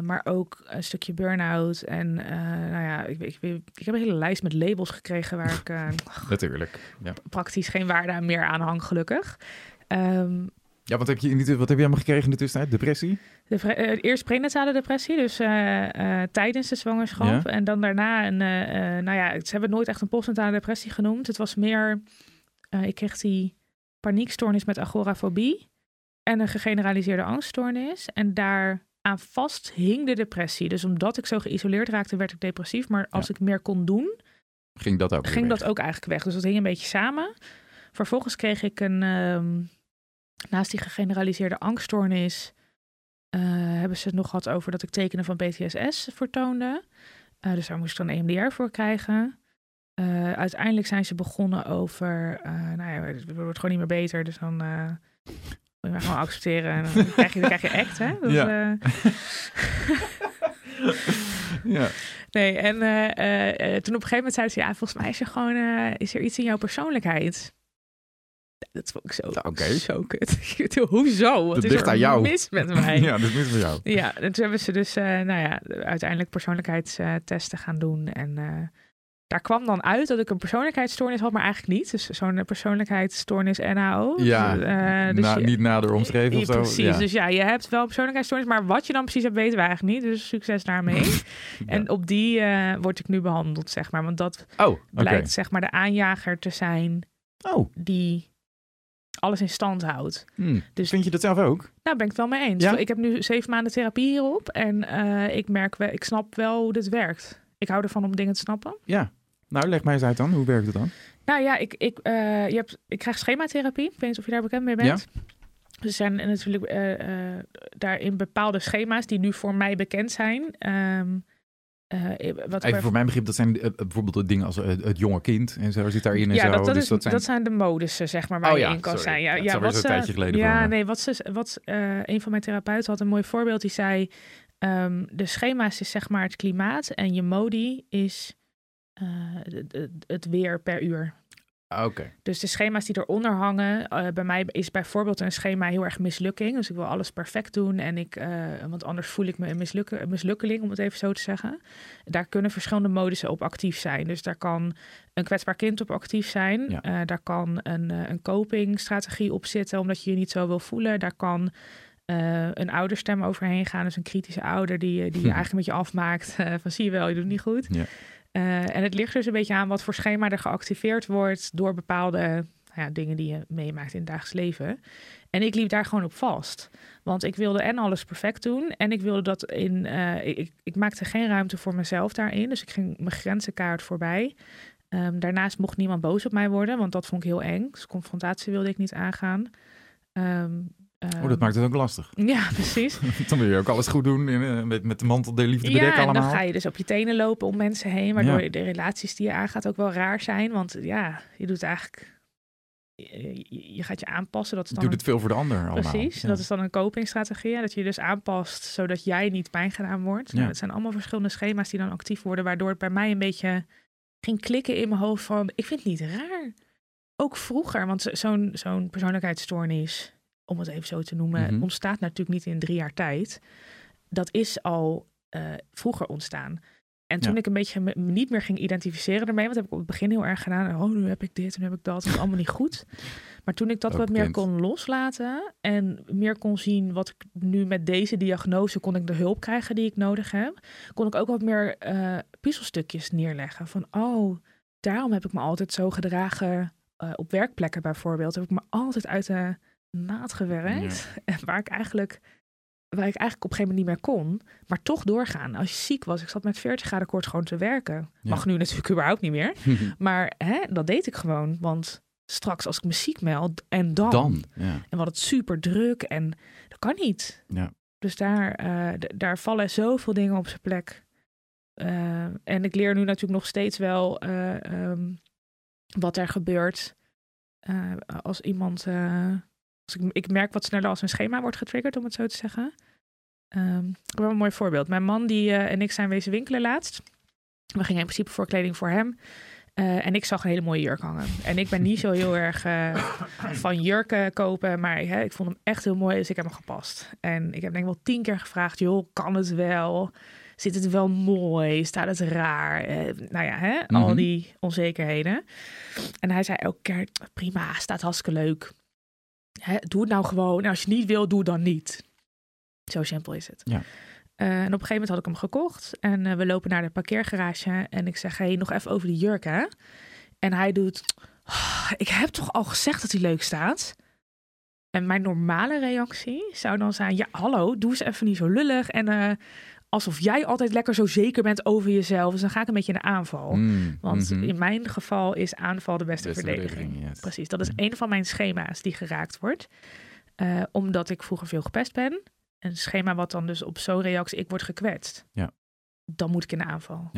maar ook een stukje burn-out. En nou ja, ik, ik, ik heb een hele lijst met labels gekregen waar ik *laughs* Natuurlijk. Ja. praktisch geen waarde aan meer aan hang, gelukkig. Ehm, ja, wat heb, je in die, wat heb je allemaal gekregen in de tussentijd? Depressie? De, eh, eerst prenatale depressie, dus eh, eh, tijdens de zwangerschap. Ja. En dan daarna, een, nou ja, ze hebben het nooit echt een postnatale depressie genoemd. Het was meer, ik kreeg die paniekstoornis met agorafobie en een gegeneraliseerde angststoornis. En daar aan vast hing de depressie. Dus omdat ik zo geïsoleerd raakte, werd ik depressief. Maar als ik meer kon doen, Ging dat ook ging weg? dat ook eigenlijk weg. Dus dat hing een beetje samen. Vervolgens kreeg ik een, ehm, naast die gegeneraliseerde angststoornis, eh, hebben ze het nog gehad over dat ik tekenen van PTSS vertoonde. Eh, dus daar moest ik dan EMDR voor krijgen. Eh, uiteindelijk zijn ze begonnen over, nou ja, het wordt gewoon niet meer beter, dus dan moet je maar gewoon accepteren. En dan krijg je, dan krijg je act, hè? Dat, Ja. *laughs* Ja. Nee, en toen op een gegeven moment zeiden ze, ja, volgens mij is er gewoon, is er iets in jouw persoonlijkheid. Dat vond ik zo, Ja, oké. zo kut. *laughs* Hoezo? Wat Dat is ligt aan jou. mis met mij? *laughs* ja, dat is mis voor jou. Ja, en toen hebben ze dus, eh, nou ja, uiteindelijk persoonlijkheidstesten gaan doen. En eh, daar kwam dan uit dat ik een persoonlijkheidsstoornis had, maar eigenlijk niet. Dus zo'n persoonlijkheidsstoornis NAO. Ja, Eh, dus Na- je- niet nader omschreven of zo. Precies, Ja. dus ja, je hebt wel persoonlijkheidsstoornis, maar wat je dan precies hebt weten we eigenlijk niet. Dus succes daarmee. *laughs* En op die word ik nu behandeld, zeg maar. Want dat Oh, blijkt zeg maar de aanjager te zijn Oh, die alles in stand houdt. hm. Dus- vind je dat zelf ook? Daar ben ik het wel mee eens. Ja? Ik heb nu zeven maanden therapie hierop en eh, ik merk wel, ik snap wel hoe dit werkt. Ik hou ervan om dingen te snappen. Ja. Nou, leg mij eens uit dan. Hoe werkt het dan? Nou ja, ik, ik, eh, je hebt, ik krijg schematherapie. Ik weet niet of je daar bekend mee bent. Dus er zijn natuurlijk eh, daarin bepaalde schema's die nu voor mij bekend zijn. Ehm, eh, wat Even voor mijn begrip, dat zijn eh, bijvoorbeeld de dingen als eh, het jonge kind en zo zit daarin en ja, zo. dat, dat, dus is, dat zijn... dat zijn de modussen, zeg maar, waar Oh je ja, in kan sorry. zijn. Ja, Ja, ja, wat ze- tijdje geleden Ja, nee, wat, ze, wat eh, een van mijn therapeuten had een mooi voorbeeld. Die zei, ehm, de schema's is zeg maar het klimaat en je modi is eh, het- het- het weer per uur. Ah. Dus de schema's die eronder hangen, eh, bij mij is bijvoorbeeld een schema heel erg mislukking. Dus ik wil alles perfect doen en ik, eh, want anders voel ik me een, mislukke, een mislukkeling, om het even zo te zeggen. Daar kunnen verschillende modussen op actief zijn. Dus daar kan een kwetsbaar kind op actief zijn. Ja. Eh, daar kan een, een copingstrategie op zitten, omdat je je niet zo wil voelen. Daar kan een ouderstem overheen gaan. Dus een kritische ouder die, je- die je Hm. *laughs* eigenlijk met je afmaakt. van zie je wel, je doet niet goed. Ja. Eh, en het ligt dus een beetje aan wat voor schema er geactiveerd wordt door bepaalde nou ja, dingen die je meemaakt in het dagelijks leven. En ik liep daar gewoon op vast. Want ik wilde en alles perfect doen. En ik wilde dat in. eh, ik, ik maakte geen ruimte voor mezelf daarin. Dus ik ging mijn grenzen kaart voorbij. Ehm, daarnaast mocht niemand boos op mij worden, want dat vond ik heel eng. Dus confrontatie wilde ik niet aangaan. Ehm, Oh, dat maakt het ook lastig. *laughs* Ja, precies. *laughs* dan wil je ook alles goed doen en, eh, met, met de mantel der liefde Ja, bedekken en allemaal. dan ga je dus op je tenen lopen om mensen heen, waardoor Ja. de relaties die je aangaat ook wel raar zijn. Want ja, je doet eigenlijk, je, gaat je aanpassen. Dat is Je dan doet een- het veel voor de ander allemaal. Precies, Ja. dat is dan een copingstrategie. Dat je je dus aanpast zodat jij niet pijn gedaan wordt. Ja. Nou, het zijn allemaal verschillende schema's die dan actief worden, waardoor het bij mij een beetje ging klikken in mijn hoofd van, ik vind het niet raar. Ook vroeger, want zo- zo'n zo'n persoonlijkheidsstoornis, om het even zo te noemen, Mhm. ontstaat natuurlijk niet in drie jaar tijd. Dat is al eh, vroeger ontstaan. En toen Ja. ik een beetje me, niet meer ging identificeren ermee, want heb ik op het begin heel erg gedaan. Oh, nu heb ik dit, nu heb ik dat. Dat is allemaal niet goed. Maar toen ik dat Ook wat meer kon loslaten en meer kon zien wat ik nu met deze diagnose kon ik de hulp krijgen die ik nodig heb, kon ik ook wat meer eh puzzelstukjes neerleggen. Van oh, daarom heb ik me altijd zo gedragen eh, op werkplekken bijvoorbeeld. Heb ik me altijd uit de naad gewerkt. *laughs* En waar ik eigenlijk waar ik eigenlijk op een gegeven moment niet meer kon, maar toch doorgaan. Als je ziek was, ik zat met 40 graden kort gewoon te werken. Ja. Mag nu natuurlijk überhaupt niet meer. *laughs* Maar hè, dat deed ik gewoon. Want straks als ik me ziek meld en dan. Dan, ja. En hadden het super druk en dat kan niet. Ja. Dus daar, eh, daar vallen zoveel dingen op zijn plek. Eh, en ik leer nu natuurlijk nog steeds wel eh, ehm, wat er gebeurt als iemand. Als ik, ik merk wat sneller als een schema wordt getriggerd, om het zo te zeggen. Ik heb wel een mooi voorbeeld. Mijn man die, eh, en ik zijn wezen winkelen laatst. We gingen in principe voor kleding voor hem. Eh, en ik zag een hele mooie jurk hangen. En ik ben niet zo heel erg eh, *coughs* van jurken kopen, maar hè, ik vond hem echt heel mooi, dus ik heb hem gepast. En ik heb denk ik wel tien keer gevraagd, joh, kan het wel? Zit het wel mooi? Staat het raar? Nou ja, hè? al Mhm. die onzekerheden. En hij zei elke keer, prima, staat hartstikke leuk. Hè, doe het nou gewoon. En als je niet wil, doe het dan niet. Zo simpel is het. Ja. Eh, en op een gegeven moment had ik hem gekocht. En eh, we lopen naar de parkeergarage. En ik zeg, hey, nog even over die jurk, hè? En hij doet, "Ah, ik heb toch al gezegd dat hij leuk staat? En mijn normale reactie zou dan zijn, ja, hallo, doe eens even niet zo lullig. En eh, alsof jij altijd lekker zo zeker bent over jezelf. Dus dan ga ik een beetje in de aanval. Mm, Want mhm. in mijn geval is aanval de beste, Beste verdediging. verdediging, yes. Precies, dat is Mhm. een van mijn schema's die geraakt wordt. Eh, omdat ik vroeger veel gepest ben. Een schema wat dan dus op zo'n reactie, ik word gekwetst. Ja. Dan moet ik in de aanval.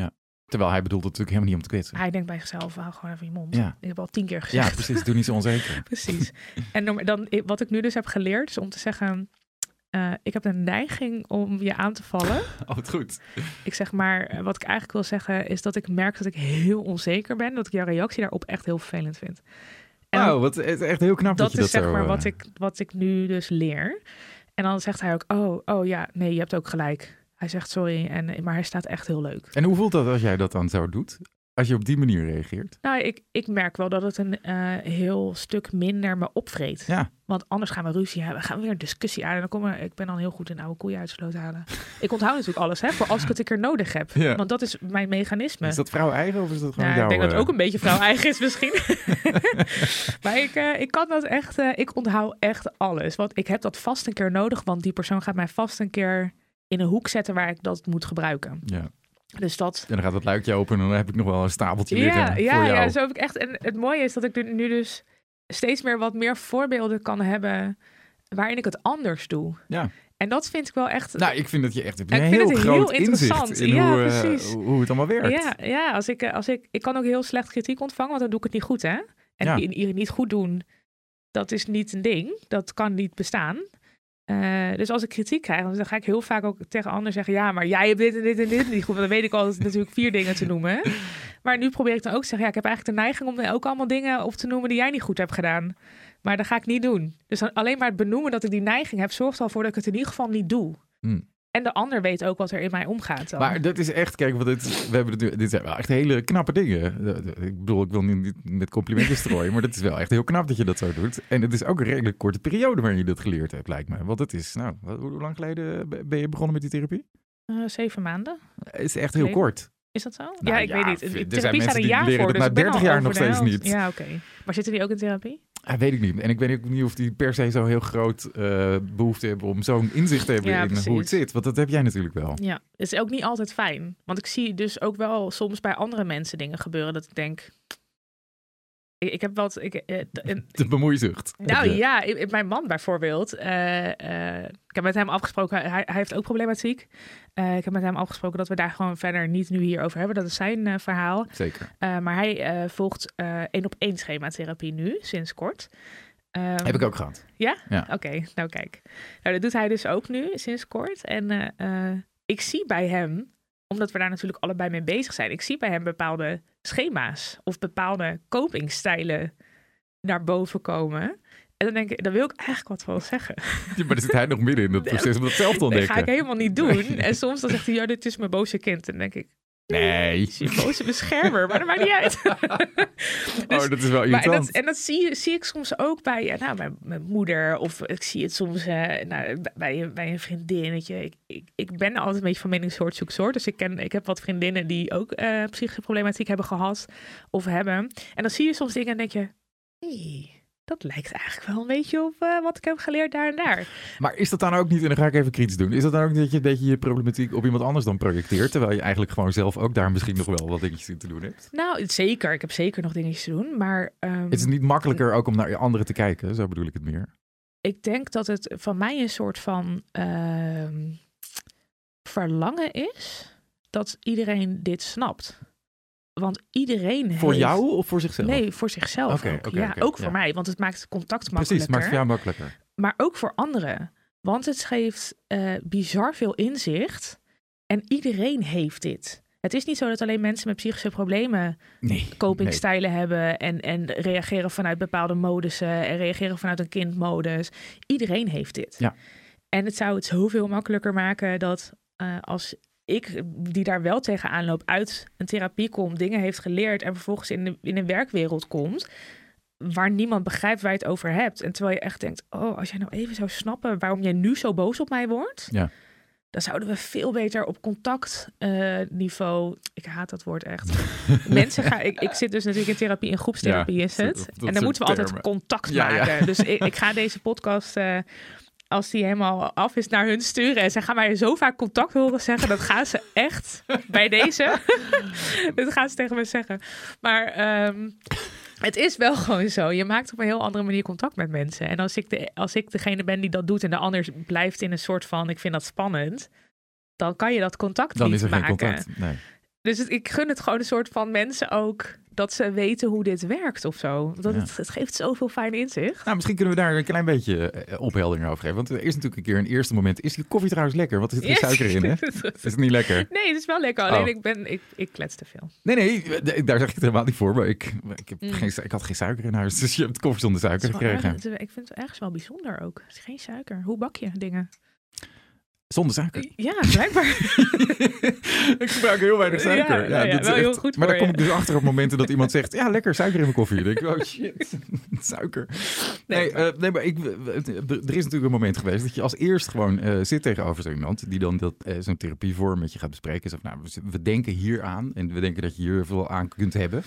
Terwijl hij bedoelt het natuurlijk helemaal niet om te kwetsen. Hij denkt bij zichzelf, hou gewoon even je mond. Ja. Ik heb al tien keer Ja, gezegd. precies. Doe niet zo onzeker. *laughs* Precies. En dan, wat ik nu dus heb geleerd, is om te zeggen... eh, ik heb een neiging om je aan te vallen. *laughs* Oh, wat goed. Ik zeg maar, eh, wat ik eigenlijk wil zeggen, is dat ik merk dat ik heel onzeker ben. Dat ik jouw reactie daarop echt heel vervelend vind. Wauw, wat het is echt heel knap dat, dat is dat zeg maar eh, wat ik, wat ik nu dus leer. En dan zegt hij ook, oh, oh ja, nee, je hebt ook gelijk. Hij zegt sorry, en, maar hij staat echt heel leuk. En hoe voelt dat als jij dat dan zo doet? Als je op die manier reageert? Nou, ik, ik merk wel dat het een eh, heel stuk minder me opvreet. Ja. Want anders gaan we ruzie hebben. gaan we weer een discussie aan. En dan komen, ik ben dan heel goed in oude koeien uitsloot halen. *laughs* ik onthoud natuurlijk alles, hè, voor als ik het een keer nodig heb. Ja. Want dat is mijn mechanisme. Is dat vrouw eigen of is dat gewoon Nou, jouw... ik denk dat het eh, ook een beetje vrouw eigen is misschien. *laughs* maar ik, eh, ik kan dat echt, ik onthoud echt alles. Want ik heb dat vast een keer nodig, want die persoon gaat mij vast een keer in een hoek zetten waar ik dat moet gebruiken. Ja. Dus dat. En dan gaat het luikje open en dan heb ik nog wel een stapeltje liggen Ja, voor jou. ja, zo heb ik echt. En het mooie is dat ik nu- dus steeds meer wat meer voorbeelden kan hebben waarin ik het anders doe. Ja. En dat vind ik wel echt. Nou, ik vind dat je echt hebt een vind heel het groot heel interessant. in Ja, hoe, eh, hoe het allemaal werkt. Ja, ja als ik, eh, als ik, ik kan ook heel slecht kritiek ontvangen, want dan doe ik het niet goed, hè? En Ja. niet goed doen, dat is niet een ding. Dat kan niet bestaan. Eh, dus als ik kritiek krijg, dan ga ik heel vaak ook tegen anderen zeggen: Ja, maar jij hebt dit en dit en dit niet goed. Want dan weet ik altijd natuurlijk vier dingen te noemen. *laughs* Maar nu probeer ik dan ook te zeggen: Ja, ik heb eigenlijk de neiging om ook allemaal dingen op te noemen die jij niet goed hebt gedaan. Maar dat ga ik niet doen. Dus alleen maar het benoemen dat ik die neiging heb, zorgt al voor dat ik het in ieder geval niet doe. Hmm. En de ander weet ook wat er in mij omgaat. Dan. Maar dat is echt, kijk, want dit, we hebben het, nu- dit zijn wel echt hele knappe dingen. Ik bedoel, ik wil niet met complimentjes strooien, maar dat is wel echt heel knap dat je dat zo doet. En het is ook een redelijk korte periode waarin je dat geleerd hebt, lijkt me. Want het is, nou, hoe lang geleden ben je begonnen met die therapie? Eh, zeven maanden. Het is echt heel kort. Is dat zo? Nou ja, ik ja, weet niet. er zijn mensen staat een die jaar leren voor, dus na ik ben 30 al jaar nog steeds niet. Ja, oké. Maar zitten die ook in therapie? Ah, weet ik niet. En ik weet ook niet of die per se zo heel groot eh, behoefte hebben om zo'n inzicht te hebben Ja, in hoe het zit. Want dat heb jij natuurlijk wel. Ja, het is ook niet altijd fijn. Want ik zie dus ook wel soms bij andere mensen dingen gebeuren dat ik denk... Ik, heb wat... Ik, een- De bemoeizucht. nou ja, mijn man bijvoorbeeld. eh, ik heb met hem afgesproken, hij, hij heeft ook problematiek. Ik heb met hem afgesproken dat we daar gewoon verder niet nu hier over hebben. Dat is zijn verhaal. Zeker. Maar hij volgt één op één schematherapie nu, sinds kort. Ehm, Heb ik ook gehad. Oké, nou kijk. Nou, dat doet hij dus ook nu, sinds kort. En ik zie bij hem, omdat we daar natuurlijk allebei mee bezig zijn, ik zie bij hem bepaalde schema's of bepaalde copingstijlen naar boven komen. En dan denk ik, daar wil ik eigenlijk wat van zeggen. Ja, maar dan zit hij nog midden in dat proces om dat zelf te Dat ontdekken. ga ik helemaal niet doen. En soms dan zegt hij, ja, dit is mijn boze kind. En dan denk ik, Nee. je boze beschermer, maar dat maakt niet uit. *laughs* Dus- oh, dat is wel Maar en dat, en dat zie, zie ik soms ook bij ja, nou, mijn, mijn moeder. Of ik zie het soms eh, nou, bij, bij een vriendinnetje. Ik, ik, ik ben altijd een beetje van mening soort zoek soort. Dus ik, ken, ik heb wat vriendinnen die ook eh psychische problematiek hebben gehad. Of hebben. En dan zie je soms dingen en denk je... Hey, dat lijkt eigenlijk wel een beetje op eh, wat ik heb geleerd daar en daar. Maar is dat dan ook niet, en dan ga ik even kritisch doen, is dat dan ook niet dat je een beetje je problematiek op iemand anders dan projecteert, terwijl je eigenlijk gewoon zelf ook daar misschien nog wel wat dingetjes in te doen hebt? Nou, zeker. Ik heb zeker nog dingetjes te doen. Maar ehm, Het is niet makkelijker ook om naar anderen te kijken, zo bedoel ik het meer. ik denk dat het van mij een soort van ehm, verlangen is dat iedereen dit snapt. Want iedereen Voor heeft... jou of voor zichzelf? Nee, voor zichzelf Oké, ook. oké, ja, ook voor ja. mij, want het maakt contact makkelijker. Precies, maakt het voor jou makkelijker. Maar ook voor anderen. Want het geeft eh, bizar veel inzicht. En iedereen heeft dit. Het is niet zo dat alleen mensen met psychische problemen Nee. copingstijlen hebben en, en reageren vanuit bepaalde modussen en reageren vanuit een kindmodus. Iedereen heeft dit. Ja. En het zou het zoveel makkelijker maken dat eh, als ik, die daar wel tegenaan loop, uit een therapie komt, dingen heeft geleerd en vervolgens in, de, in een werkwereld komt, waar niemand begrijpt waar je het over hebt. En terwijl je echt denkt, oh, als jij nou even zou snappen waarom jij nu zo boos op mij wordt, Ja. dan zouden we veel beter op contactniveau. ik haat dat woord echt. *laughs* Mensen gaan. Ik, ik zit dus natuurlijk in therapie, in groepstherapie Ja, is het. dat en dan moeten we altijd contact Ja, maken. Dus ik, ik ga deze podcast. eh, als die helemaal af is naar hun sturen. En ze gaan mij zo vaak contact horen zeggen. Dat gaan ze echt *laughs* bij deze. *laughs* dat gaan ze tegen me zeggen. Maar ehm, het is wel gewoon zo. Je maakt op een heel andere manier contact met mensen. En als ik, de, als ik degene ben die dat doet. En de ander blijft in een soort van. Ik vind dat spannend. Dan kan je dat contact Dan niet is er maken. geen contact. Nee. Dus het- ik gun het gewoon een soort van mensen ook dat ze weten hoe dit werkt of zo. Dat Ja. het, het geeft zoveel fijn inzicht. Nou, misschien kunnen we daar een klein beetje eh, opheldering over geven. Want er is natuurlijk een keer een eerste moment. Is die koffie trouwens lekker? Want er zit geen suiker in, hè? *laughs* Is het niet lekker? Nee, het is wel lekker. Alleen Oh. ik, ben, ik, ik klets te veel. Nee, nee, eh, daar zeg ik het helemaal niet voor. Maar ik, ik, heb Mm. geen, ik had geen suiker in huis. *laughs* Dus je hebt koffie zonder suiker gekregen. erg- ik vind het ergens wel bijzonder ook. Het is geen suiker. Hoe bak je dingen? Zonder suiker. Ja, blijkbaar. *laughs* ik gebruik heel weinig suiker. Ja, ja, wel heel goed Maar voor dan kom ik dus achter op momenten dat iemand zegt... *laughs* Ja, lekker suiker in mijn koffie. Dan denk ik, oh shit, *laughs* suiker. Nee, Nee. eh, nee maar ik, er is natuurlijk een moment geweest... dat je als eerst gewoon eh, zit tegenover zo iemand... die dan dat, eh, zo'n therapievorm met je gaat bespreken. Zegt, nou, we, we denken hier aan en we denken dat je hier veel aan kunt hebben.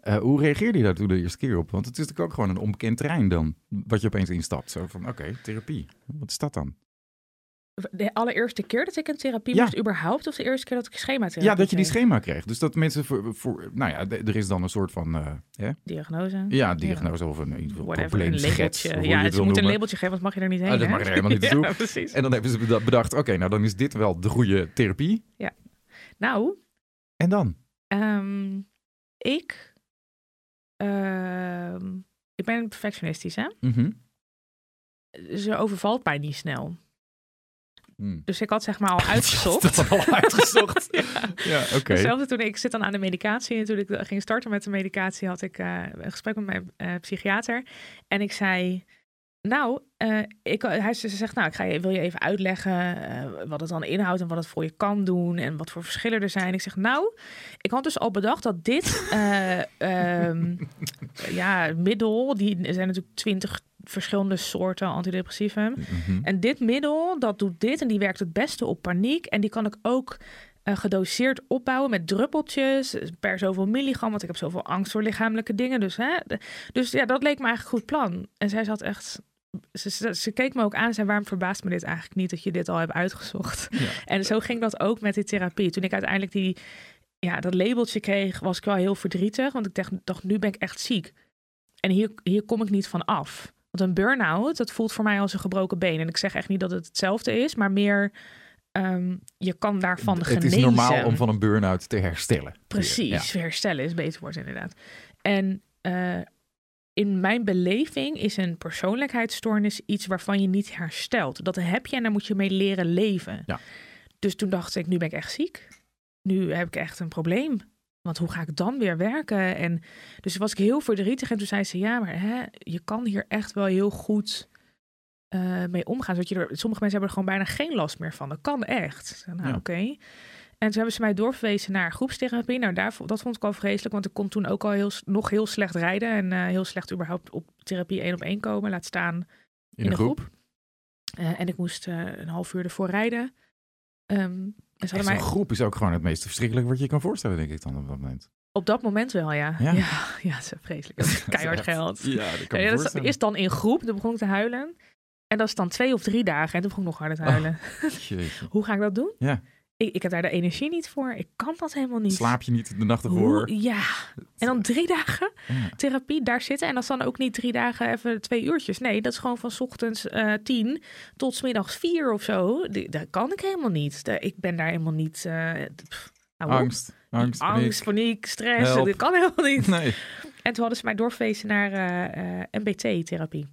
Eh, hoe reageerde je daar toen de eerste keer op? Want het is natuurlijk ook gewoon een onbekend terrein dan... wat je opeens instapt. Zo van, oké, therapie. Wat is dat dan? De allereerste keer dat ik een therapie Ja. moest überhaupt... of de eerste keer dat ik schematherapie Ja, dat je die schema kreeg. Dus dat mensen voor, voor nou ja, er is dan een soort van, eh, hè? Diagnose. ja, diagnose of een, een probleemschets. Ja, ze moeten een labeltje geven, anders mag je er niet heen. Ah, dat hè? mag je er helemaal niet. *laughs* Ja, precies. En dan hebben ze beda- bedacht, oké, nou dan is dit wel de goede therapie. Nou, En dan? Ehm, ik, ehm, ik ben perfectionistisch, hè? Mhm. Ze overvalt mij niet snel. Hmm. Dus ik had zeg maar al *laughs* uitgezocht. Dat al uitgezocht. *laughs* Ja. ja, oké. Hetzelfde toen ik zit dan aan de medicatie. En toen ik ging starten met de medicatie, had ik eh, een gesprek met mijn eh, psychiater. En ik zei. Nou, eh, ik, hij ze zegt, nou, ik ga je, wil je even uitleggen wat het dan inhoudt en wat het voor je kan doen en wat voor verschillen er zijn. Ik zeg, nou, ik had dus al bedacht dat dit eh, *laughs* ehm, ja, middel, die er zijn natuurlijk twintig verschillende soorten antidepressiva. Mhm. En dit middel, dat doet dit en die werkt het beste op paniek. En die kan ik ook eh, gedoseerd opbouwen met druppeltjes per zoveel milligram. Want ik heb zoveel angst voor lichamelijke dingen. Dus, hè, dus ja, dat leek me eigenlijk een goed plan. En zij zat echt... Ze, ze, ze keek me ook aan en zei, waarom verbaast me dit eigenlijk niet dat je dit al hebt uitgezocht? Ja. *laughs* En zo ging dat ook met die therapie. Toen ik uiteindelijk die, ja, dat labeltje kreeg, was ik wel heel verdrietig. Want ik dacht, dacht nu ben ik echt ziek. En hier, hier kom ik niet van af. Want een burn-out, dat voelt voor mij als een gebroken been. En ik zeg echt niet dat het hetzelfde is, maar meer ehm, je kan daarvan Het genezen. is normaal om van een burn-out te herstellen. Precies, Ja. herstellen is beter woord inderdaad. En eh, in mijn beleving is een persoonlijkheidsstoornis iets waarvan je niet herstelt. Dat heb je en daar moet je mee leren leven. Ja. Dus toen dacht ik, nu ben ik echt ziek. Nu heb ik echt een probleem. Want hoe ga ik dan weer werken? En dus was ik heel verdrietig. En toen zei ze, ja, maar hè, je kan hier echt wel heel goed eh, mee omgaan. Zodat je er, sommige mensen hebben er gewoon bijna geen last meer van. Dat kan echt. Nou, Ja. oké. En toen hebben ze mij doorverwezen naar groepstherapie. Nou, daar, dat vond ik al vreselijk, want ik kon toen ook al heel, nog heel slecht rijden. En eh, heel slecht überhaupt op therapie één op één komen. Laat staan In een groep. Eh, en ik moest een half uur ervoor rijden. Ehm, en ze Zo'n groep is ook gewoon het meest verschrikkelijke wat je kan voorstellen, denk ik dan op dat moment. op dat moment wel, ja. Ja. Ja, *laughs* ja, is vreselijk. Dat is *laughs* keihard geld. Ja, dat kan dat is, dan in groep, dan begon ik te huilen. En dat is dan twee of drie dagen. En toen begon ik nog harder te Oh. huilen. *laughs* Jeetje. Hoe ga ik dat doen? Ja. Ik, ik heb daar de energie niet voor. Ik kan dat helemaal niet. Slaap je niet de nacht ervoor? Hoe- Ja. En dan drie dagen Ja. therapie daar zitten. En dat is dan ook niet drie dagen even twee uurtjes. Nee, dat is gewoon van 's ochtends eh, tien tot middags vier of zo. Die- Dat kan ik helemaal niet. Ik ben daar helemaal niet... eh, pff, op. Angst, angst, Angst, paniek. paniek, stress. Help. Dat kan helemaal niet. *laughs* Nee, En toen hadden ze mij doorverwezen naar eh, eh, MBT-therapie.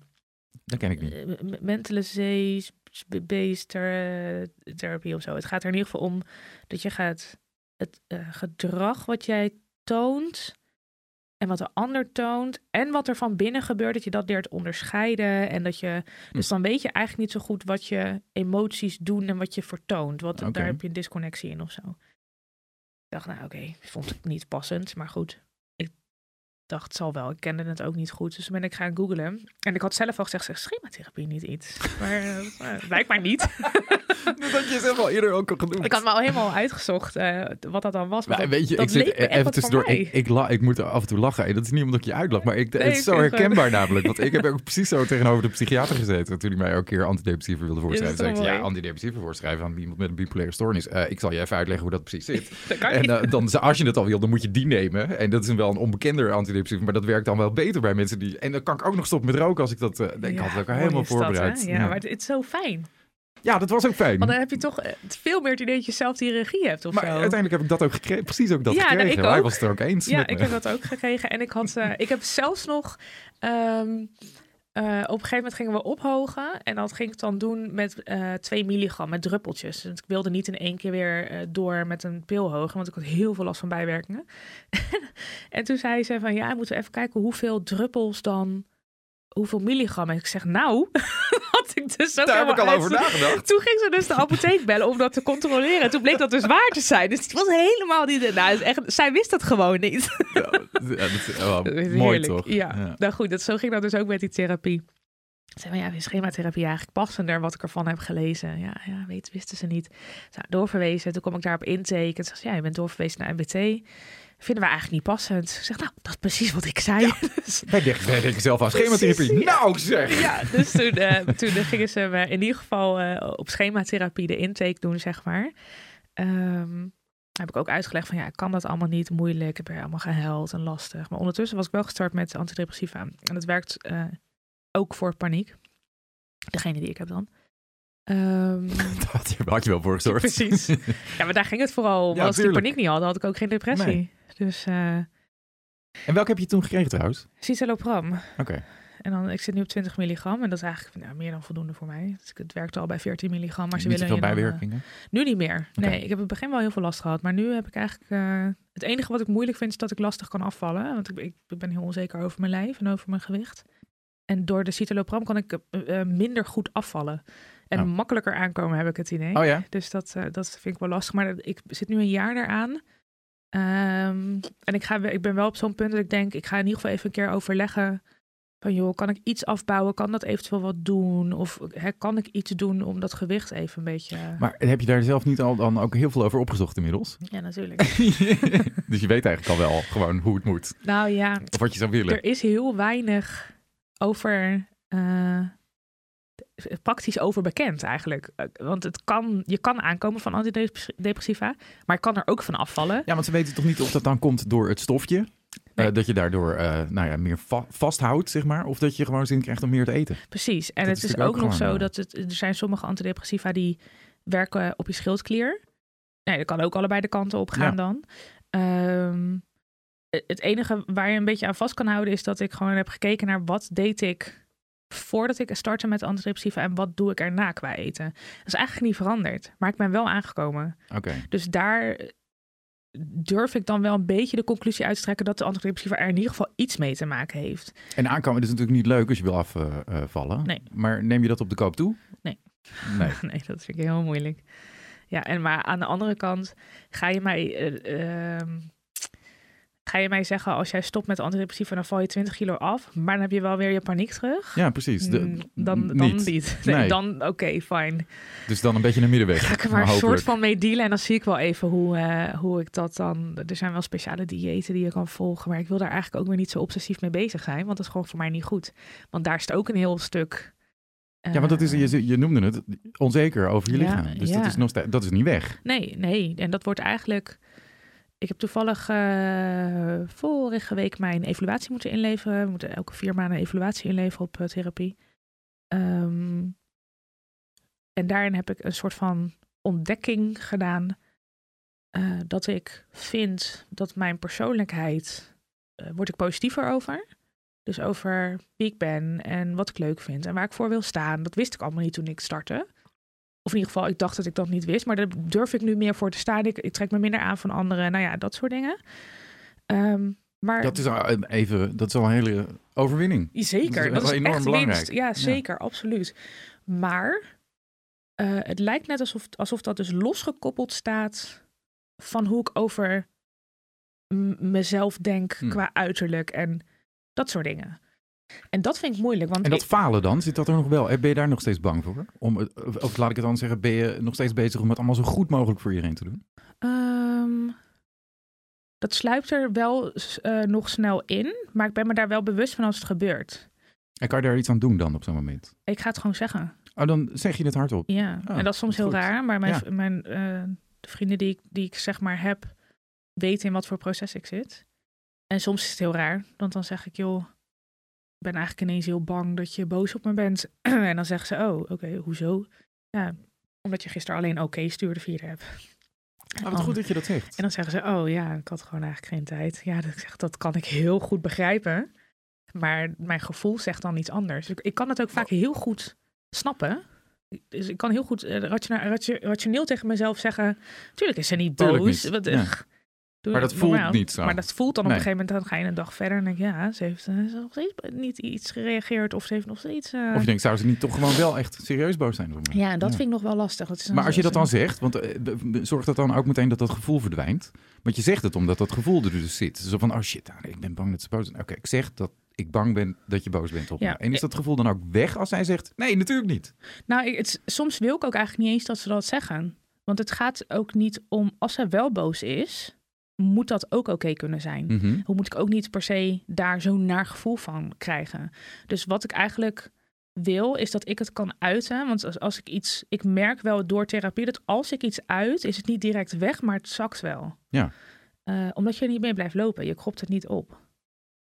dat ken ik niet. Mentalisation based ther- therapie of zo. Het gaat er in ieder geval om dat je gaat het eh, gedrag wat jij toont en wat de ander toont en wat er van binnen gebeurt, dat je dat leert onderscheiden en dat je, dus dan weet je eigenlijk niet zo goed wat je emoties doen en wat je vertoont, want daar heb je een disconnectie in of zo. Ik dacht, nou oké, vond ik niet passend, maar goed. Dacht, het zal wel. Ik kende het ook niet goed, dus toen ben ik gaan googlen. En ik had zelf al gezegd, zeg, schematherapie niet iets. Maar eh, *laughs* eh, blijkbaar niet. *laughs* Dat had je zelf al eerder ook al genoemd. ik had me al helemaal uitgezocht eh, wat dat dan was. maar Maar dat- weet je, dat ik zit even tussendoor. Ik, ik, la, ik moet af en toe lachen. En dat is niet omdat ik je uitlach, maar ik, Nee, het is zo herkenbaar *laughs* namelijk. Want ik heb ook precies zo tegenover de psychiater gezeten toen hij mij ook een keer antidepressieven wilde voorschrijven. zei ik, ja, antidepressieven voorschrijven aan iemand met een bipolaire stoornis. Eh, ik zal je even uitleggen hoe dat precies zit. Dat En dan, als je het al wil, dan moet je die nemen. En dat is een wel een onbekender maar dat werkt dan wel beter bij mensen die... En dan kan ik ook nog stoppen met roken als ik dat... eh, ik Ja, had het ook helemaal dat, voorbereid. ja, maar het, is zo fijn. ja, dat was ook fijn. Want dan heb je toch eh, veel meer het idee dat je zelf die regie hebt of Maar zo. uiteindelijk heb ik dat ook gekregen. Precies ook dat Ja, gekregen. ik Hij ook. was het er ook eens Ja, ik me. heb dat ook gekregen. En ik, had, eh, ik heb zelfs nog... ehm, eh, op een gegeven moment gingen we ophogen. En dat ging ik dan doen met eh 2 milligram, met druppeltjes. Dus ik wilde niet in één keer weer eh, door met een pil hogen. Want ik had heel veel last van bijwerkingen. *laughs* en toen zei ze van... Ja, moeten we even kijken hoeveel druppels dan... Hoeveel milligram? En ik zeg, nou... *laughs* had ik dus ook Daar heb ik al over nagedacht. toen ging ze dus de apotheek bellen om dat te controleren. Toen bleek dat dus waar te zijn. Dus het was helemaal niet... Nou, is echt, zij wist dat gewoon niet. Ja, dat is wel *laughs* Dat is mooi toch? Ja. nou goed, dat, zo ging dat dus ook met die therapie. Ze zei, maar ja, is schematherapie eigenlijk passender wat ik ervan heb gelezen? Ja, ja weet, wisten ze niet. Nou, doorverwezen, toen kwam ik daar op intake. En ze zei, ja, je bent doorverwezen naar MBT. Vinden we eigenlijk niet passend. Ik zeg, nou, dat is precies wat ik zei. *laughs* Dus, Wij denken, zelf aan schematherapie. Ja. Nou zeg! ja, dus toen, eh, toen gingen ze me in ieder geval eh, op schematherapie de intake doen, zeg maar. Ehm, heb ik ook uitgelegd van ja, ik kan dat allemaal niet, moeilijk. Ik heb er allemaal gehuild en lastig. Maar ondertussen was ik wel gestart met antidepressiva. En dat werkt eh, ook voor paniek. Degene die ik heb dan. Ehm, *laughs* had je, had je wel voor gezorgd. Precies. *laughs* ja, maar daar ging het vooral om. Ja, Als ik die paniek niet had, had ik ook geen depressie. Nee. Dus eh En welke heb je toen gekregen trouwens? citalopram. Oké. En dan, ik zit nu op 20 milligram. En dat is eigenlijk nou, meer dan voldoende voor mij. Dus het werkte al bij 14 milligram. Maar ze Niet willen dan, eh, bijwerkingen? Nu niet meer. Nee, ik heb in het begin wel heel veel last gehad. Maar nu heb ik eigenlijk... eh, het enige wat ik moeilijk vind is dat ik lastig kan afvallen. Want ik, ik, ben heel onzeker over mijn lijf en over mijn gewicht. En door de citalopram kan ik minder goed afvallen. En Oh. makkelijker aankomen, heb ik het idee. Oh ja? Dus dat, eh, dat vind ik wel lastig. Maar ik zit nu een jaar eraan. Ehm, en ik, ga, ik ben wel op zo'n punt dat ik denk... ik ga in ieder geval even een keer overleggen... van joh, kan ik iets afbouwen? Kan dat eventueel wat doen? Of hè, kan ik iets doen om dat gewicht even een beetje... Maar heb je daar zelf niet al dan ook heel veel over opgezocht inmiddels? Ja, natuurlijk. *laughs* dus je weet eigenlijk al wel gewoon hoe het moet. nou ja, Of wat je zou willen. er is heel weinig over... eh, praktisch over bekend eigenlijk. Eh, Want het kan, je kan aankomen van antidepressiva, maar je kan er ook van afvallen. Ja, want ze weten toch niet of dat dan komt door het stofje? Nee. Eh, dat je daardoor eh, nou ja, meer va- vasthoudt, zeg maar. Of dat je gewoon zin krijgt om meer te eten. Precies. En Dat het is ook, nog zo dat het, er zijn sommige antidepressiva die werken op je schildklier. Nee, dat kan ook allebei de kanten op gaan Ja. dan. Ehm, het enige waar je een beetje aan vast kan houden is dat ik gewoon heb gekeken naar wat deed ik voordat ik startte met antidepressiva en wat doe ik erna qua eten. Dat is eigenlijk niet veranderd, maar ik ben wel aangekomen. Oké. Dus daar durf ik dan wel een beetje de conclusie uit te trekken dat de antidepressiva er in ieder geval iets mee te maken heeft. En aankomen is natuurlijk niet leuk als je wil afvallen. Nee. Maar neem je dat op de koop toe? Nee. Nee. *laughs* Nee, dat vind ik heel moeilijk. Ja, en maar aan de andere kant ga je mij, eh, ehm, ga je mij zeggen als jij stopt met antidepressiva, dan val je 20 kilo af, maar dan heb je wel weer je paniek terug. Ja, precies. De- Mm, dan, dan niet. niet. *laughs* Nee, Nee. Dan oké, fijn. Dus dan een beetje een middenweg. Ga ik er maar een soort van mee dealen en dan zie ik wel even hoe, eh, hoe ik dat dan. Er zijn wel speciale diëten die je kan volgen, maar ik wil daar eigenlijk ook weer niet zo obsessief mee bezig zijn, want dat is gewoon voor mij niet goed. Want daar is ook een heel stuk. Ja, want dat is, eh, je, je noemde het onzeker over je Ja, lichaam. Dus ja. dat, is nog dat is niet weg. Nee, nee. En dat wordt eigenlijk. Ik heb toevallig eh, vorige week mijn evaluatie moeten inleveren. We moeten elke vier maanden evaluatie inleveren op eh, therapie. Ehm, en daarin heb ik een soort van ontdekking gedaan. eh, dat ik vind dat mijn persoonlijkheid. word ik positiever over. Dus over wie ik ben en wat ik leuk vind en waar ik voor wil staan. Dat wist ik allemaal niet toen ik startte. Of in ieder geval, ik dacht dat ik dat niet wist. Maar daar durf ik nu meer voor te staan. Ik, ik trek me minder aan van anderen. Nou ja, dat soort dingen. Ehm, maar Dat is al even, dat is al een hele overwinning. Zeker, Dat dat is enorm echt belangrijk. winst. Ja, zeker, absoluut. Maar eh, het lijkt net alsof, alsof dat dus losgekoppeld staat van hoe ik over mezelf denk Hm. qua uiterlijk en dat soort dingen. En dat vind ik moeilijk, want En dat ik- falen dan, zit dat er nog wel? Eh, Ben je daar nog steeds bang voor? Om, het- of, laat ik het dan zeggen, ben je nog steeds bezig om het allemaal zo goed mogelijk voor iedereen te doen? Ehm, dat sluipt er wel eh, nog snel in, maar ik ben me daar wel bewust van als het gebeurt. En kan je daar iets aan doen dan op zo'n moment? Ik ga het gewoon zeggen. Oh, dan zeg je het hardop. Ja, Oh, en dat is soms heel goed. raar, maar mijn, Ja. mijn eh, de vrienden die ik, die ik zeg maar heb, weten in wat voor proces ik zit. En soms is het heel raar, want dan zeg ik, joh, ben eigenlijk ineens heel bang dat je boos op me bent. *clears throat* en dan zeggen ze, oh, oké, hoezo? Ja, omdat je gisteren alleen oké stuurde via de app. Ah, wat goed dat je dat zegt. En dan zeggen ze, oh ja, ik had gewoon eigenlijk geen tijd. Ja, dat, ik zeg, dat kan ik heel goed begrijpen. Maar mijn gevoel zegt dan iets anders. Ik, ik kan het ook vaak heel goed snappen. Dus ik kan heel goed eh, rationa- ratio- rationeel tegen mezelf zeggen... Tuurlijk is ze niet boos. niet, Wat, ja. Doe Maar dat voelt normaal. niet zo. Maar dat voelt dan op een gegeven moment... dan ga je een dag verder en denk je... ja, ze heeft, eh, ze nog steeds niet iets gereageerd... of ze heeft nog steeds... eh, Of je denkt, zou ze niet toch gewoon wel echt serieus boos zijn? ja, en dat vind ik nog wel lastig. Dat is Maar als je dat dan zegt, want eh, zorgt dat dan ook meteen dat dat gevoel verdwijnt? Want je zegt het omdat dat gevoel er dus zit. Zo van, oh shit, ah, ik ben bang dat ze boos zijn. Oké, ik zeg dat ik bang ben dat je boos bent op Ja. me. En is dat gevoel dan ook weg als zij zegt, nee, natuurlijk niet. Nou, ik- het, soms wil ik ook eigenlijk niet eens dat ze dat zeggen. Want het gaat ook niet om, als zij wel boos is, moet dat ook oké kunnen zijn. Mhm. Hoe moet ik ook niet per se daar zo'n naar gevoel van krijgen? Dus wat ik eigenlijk wil, is dat ik het kan uiten. Want als, als ik iets, ik merk wel door therapie dat als ik iets uit, is het niet direct weg, maar het zakt wel. Ja. Eh, omdat je er niet mee blijft lopen. Je kropt het niet op.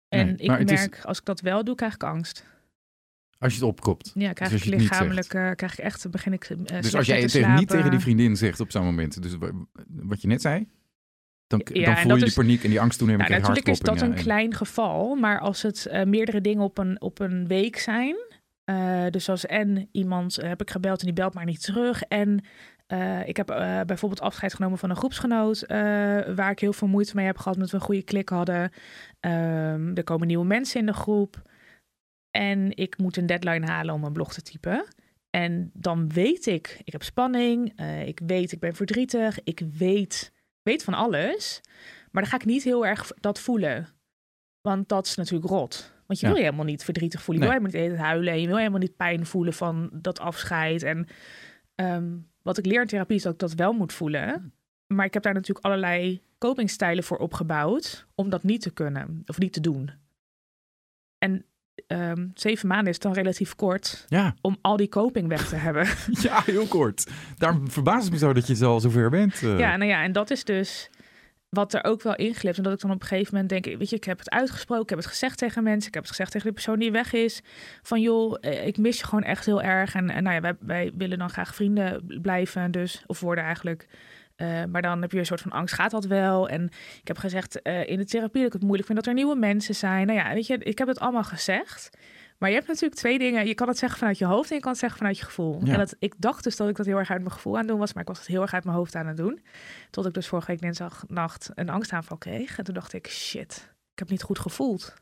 En Nee, ik het is- merk, als ik dat wel doe, krijg ik angst. Als je het opkopt. Ja, krijg als ik lichamelijk, eh, krijg ik echt, begin ik eh, Dus als jij te tegen, niet tegen die vriendin zegt op zo'n moment, dus wa- wat je net zei, dan, Ja, dan en voel je die is- paniek en die angst toenemen. Nou, natuurlijk is dat een en- klein geval, maar als het eh, meerdere dingen op een, op een week zijn, eh, dus als en iemand eh, heb ik gebeld en die belt maar niet terug en ik heb bijvoorbeeld afscheid genomen van een groepsgenoot waar ik heel veel moeite mee heb gehad, omdat we een goede klik hadden. Ehm, er komen nieuwe mensen in de groep en ik moet een deadline halen om een blog te typen. En dan weet ik, ik heb spanning, ik weet, ik ben verdrietig, ik weet, weet van alles. Maar dan ga ik niet heel erg dat voelen. Want dat is natuurlijk rot. Want je wil je helemaal niet verdrietig voelen. Je Nee. wil helemaal niet huilen. En je wil helemaal niet pijn voelen van dat afscheid. En ehm, wat ik leer in therapie is dat ik dat wel moet voelen. Maar ik heb daar natuurlijk allerlei copingstijlen voor opgebouwd. Om dat niet te kunnen. Of niet te doen. En ehm, zeven maanden is dan relatief kort Ja, om al die coping weg te hebben. *laughs* ja, heel kort. Daarom verbaast het me zo dat je al zover bent. eh. Ja, nou ja, en dat is dus wat er ook wel inglipt. En dat ik dan op een gegeven moment denk, weet je, ik heb het uitgesproken, ik heb het gezegd tegen mensen, ik heb het gezegd tegen de persoon die weg is, van joh, eh, ik mis je gewoon echt heel erg. En, en nou ja, wij, wij willen dan graag vrienden blijven, dus, of worden eigenlijk. Eh, maar dan heb je een soort van angst, gaat dat wel? En ik heb gezegd eh, in de therapie dat ik het moeilijk vind dat er nieuwe mensen zijn. Nou ja, weet je, ik heb het allemaal gezegd. Maar je hebt natuurlijk twee dingen. Je kan het zeggen vanuit je hoofd en je kan het zeggen vanuit je gevoel. Ja. En dat, ik dacht dus dat ik dat heel erg uit mijn gevoel aan het doen was, maar ik was het heel erg uit mijn hoofd aan het doen. Tot ik dus vorige week dinsdagnacht een angstaanval kreeg. En toen dacht ik, shit, ik heb niet goed gevoeld.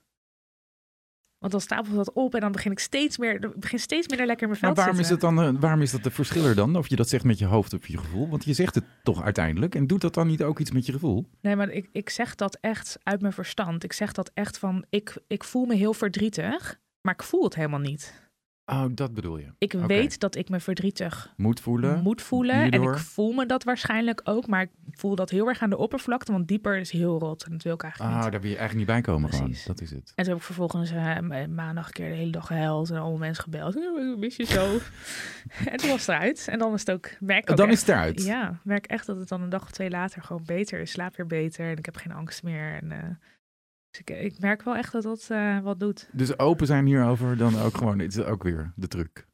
Want dan stapelt dat op en dan begin ik steeds meer, begin steeds meer lekker in mijn Maar waarom is, het dan, eh, waarom is dat de verschiller dan? Of je dat zegt met je hoofd of je gevoel? Want je zegt het toch uiteindelijk. En doet dat dan niet ook iets met je gevoel? Nee, maar ik, ik zeg dat echt uit mijn verstand. Ik zeg dat echt van, ik, ik voel me heel verdrietig, maar ik voel het helemaal niet. Oh, dat bedoel je. Ik weet dat ik me verdrietig Moet voelen. moet voelen. En ik voel me dat waarschijnlijk ook. Maar ik voel dat heel erg aan de oppervlakte. Want dieper is heel rot. En dat wil ik eigenlijk Ah, niet. daar wil je eigenlijk niet bij komen gewoon. Precies. Dat is het. En toen heb ik vervolgens eh, ma- maandag een keer de hele dag gehuild. En allemaal mensen gebeld. "Oh, Ik mis je zo. *laughs* en toen was het eruit. En dan is het ook... Merk ook Dan echt- is het eruit. Ja, merk echt dat het dan een dag of twee later gewoon beter is. Slaap weer beter. En ik heb geen angst meer. En, eh, dus ik, ik merk wel echt dat dat eh, wat doet. Dus open zijn hierover, dan ook gewoon, het is ook weer de truc.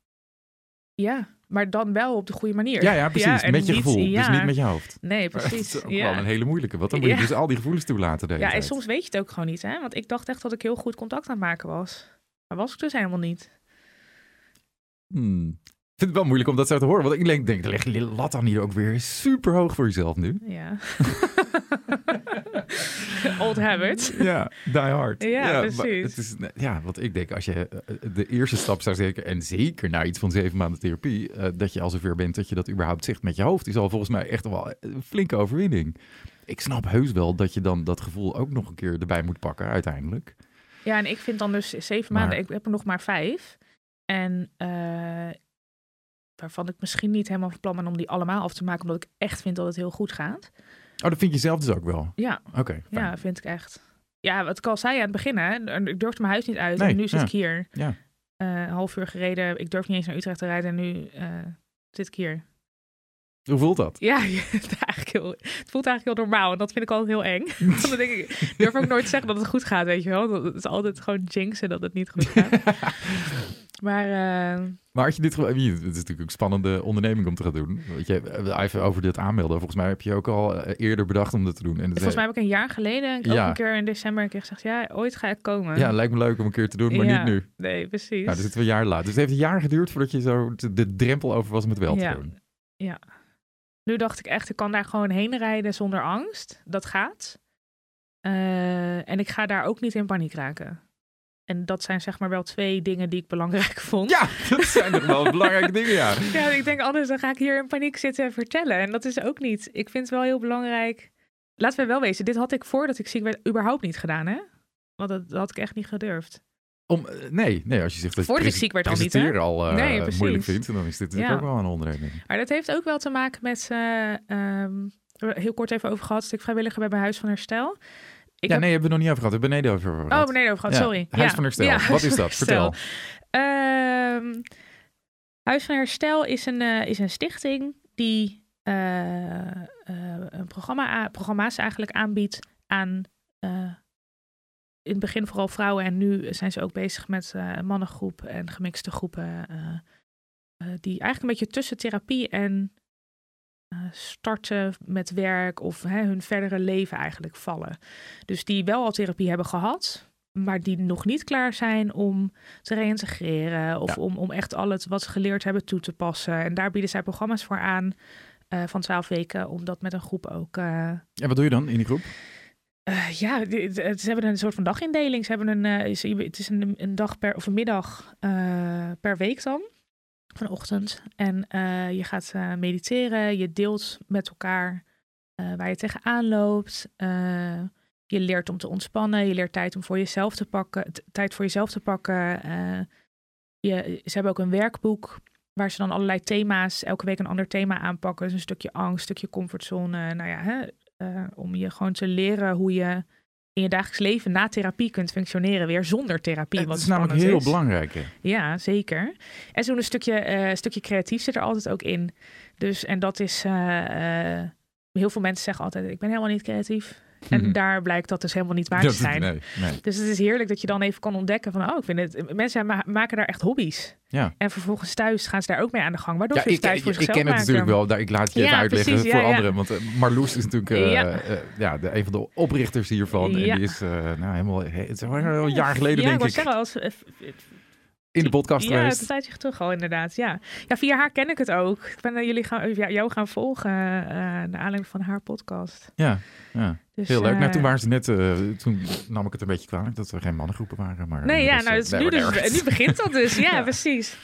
Ja, maar dan wel op de goede manier. Ja, ja, precies. en met je niet- gevoel, ja. dus niet met je hoofd. Nee, precies. is ook ja. wel een hele moeilijke, want dan moet je dus al die gevoelens toelaten Ja, en tijd. soms weet je het ook gewoon niet, hè? Want ik dacht echt dat ik heel goed contact aan het maken was. Maar was ik dus helemaal niet. Hmm. vind het wel moeilijk om dat zo te horen. Want ik denk, denk leg je lat dan niet ook weer super hoog voor jezelf nu. Ja. *laughs* *laughs* *laughs* Old habit. Ja, die hard. Ja, maar precies. Het is, ja, wat ik denk, als je eh, de eerste stap zou zeker, en zeker na iets van zeven maanden therapie, eh, dat je al zover bent dat je dat überhaupt zegt met je hoofd, is al volgens mij echt wel een flinke overwinning. Ik snap heus wel dat je dan dat gevoel ook nog een keer erbij moet pakken, uiteindelijk. Ja, en ik vind dan dus zeven Maar- maanden, ik heb er nog maar vijf. En eh, waarvan ik misschien niet helemaal van plan ben om die allemaal af te maken, omdat ik echt vind dat het heel goed gaat. Oh, dat vind je zelf dus ook wel. Ja, Oké, ja vind ik echt. Ja, wat ik al zei aan het begin, hè, ik durfde mijn huis niet uit Nee, en nu zit ja. ik hier. Ja. Een half uur gereden, ik durf niet eens naar Utrecht te rijden en nu eh, zit ik hier. Hoe voelt dat? Ja, *laughs* het, eigenlijk heel, het voelt eigenlijk heel normaal en dat vind ik altijd heel eng. *laughs* Want dan denk ik, ik durf ook nooit te zeggen dat het goed gaat, weet je wel. Dat- Het is altijd gewoon jinxen dat het niet goed gaat. *laughs* maar eh, Maar had je dit gewoon... Het is natuurlijk een spannende onderneming om te gaan doen. Weet je, even over dit aanmelden. Volgens mij heb je ook al eh, eerder bedacht om dat te doen. En volgens mij heb ik een jaar geleden, ook Ja. een keer in december, een keer gezegd, ja, ooit ga ik komen. Ja, lijkt me leuk om een keer te doen, maar Ja, niet nu. Nee, precies. Nou, zitten we een jaar later. Dus het heeft een jaar geduurd voordat je zo de, drempel over was om het wel te Ja. doen. Nu dacht ik echt, ik kan daar gewoon heen rijden zonder angst. Dat gaat. Eh, en ik ga daar ook niet in paniek raken. En dat zijn zeg maar wel twee dingen die ik belangrijk *laughs* vond. Ja, dat zijn nog wel belangrijke *laughs* dingen, ja. Ja, ik denk anders dan ga ik hier in paniek zitten en vertellen. En dat is ook niet. Ik vind het wel heel belangrijk. Laten we wel wezen, dit had ik voordat ik ziek werd überhaupt niet gedaan, hè? Want dat, dat had ik echt niet gedurfd. Om, eh, nee, nee, als je zegt dat je Voordat ik prese- ziek werd al niet, hè? al eh, Nee, moeilijk vindt, dan is dit natuurlijk Ja. ook wel een onderneming. Maar dat heeft ook wel te maken met. eh, ehm, heel kort even over gehad. Dat ik vrijwilliger ben bij Huis van Herstel. Ik ja, heb- nee, hebben we nog niet over gehad. We hebben beneden over Oh, gehad. beneden over gehad, Ja, sorry. Huis Ja. van Herstel. Ja, Wat is dat? *laughs* Vertel. Ehm, Huis van Herstel is een, eh, is een stichting die eh, eh, een programma, programma's eigenlijk aanbiedt aan in het begin vooral vrouwen en nu zijn ze ook bezig met mannengroep en gemixte groepen die eigenlijk een beetje tussen therapie en starten met werk of hè, hun verdere leven eigenlijk vallen. Dus die wel al therapie hebben gehad, maar die nog niet klaar zijn om te reïntegreren of Ja. om, om echt al het wat ze geleerd hebben toe te passen. En daar bieden zij programma's voor aan eh, van twaalf weken, om dat met een groep ook. eh, En wat doe je dan in die groep? eh, ja, ze hebben een soort van dagindeling. Ze hebben een, eh, het is een, een dag per of een middag eh, per week dan. Vanochtend. En eh, je gaat eh, mediteren. Je deelt met elkaar eh, waar je tegenaan loopt. Je leert om te ontspannen. Je leert tijd om voor jezelf te pakken. tijd voor jezelf te pakken. Je, ze hebben ook een werkboek waar ze dan allerlei thema's, elke week een ander thema aanpakken. Dus een stukje angst, een stukje comfortzone. Nou ja, hè, om je gewoon te leren hoe je in je dagelijks leven na therapie kunt functioneren weer zonder therapie. Wat is namelijk heel is. belangrijk. hè. Ja, zeker. En zo'n stukje, eh, stukje creatief zit er altijd ook in. Dus, en dat is, eh, eh, heel veel mensen zeggen altijd, ik ben helemaal niet creatief. En Mhm. daar blijkt dat dus helemaal niet waar Dat- te zijn. Nee, nee. Dus het is heerlijk dat je dan even kan ontdekken van, oh, ik vind het, mensen ma- maken daar echt hobby's. Ja. En vervolgens thuis gaan ze daar ook mee aan de gang, waardoor Ja, ze dus ik, tijd ik, voor ik zichzelf ken het maken. natuurlijk wel. Daar, ik laat het je Ja, even uitleggen precies, voor anderen. Want eh, Marloes is natuurlijk eh, Ja. eh, ja, de, een van de oprichters hiervan. En die is nou, helemaal het is al een jaar geleden, denk ik. ik, zeggen, als, in de podcast ja, geweest. een tijdje terug al inderdaad. Ja. ja, via haar ken ik het ook. Ik ben eh, jullie gaan, ja, jou gaan volgen eh naar aanleiding van haar podcast. Ja, ja. Dus, heel leuk. Nou, eh, toen waren ze net, eh, toen nam ik het een beetje kwalijk dat er geen mannengroepen waren. Maar Nee, ja, nou, eh, nee, nu, dus, nu begint dat dus. *laughs* Ja, Ja. precies.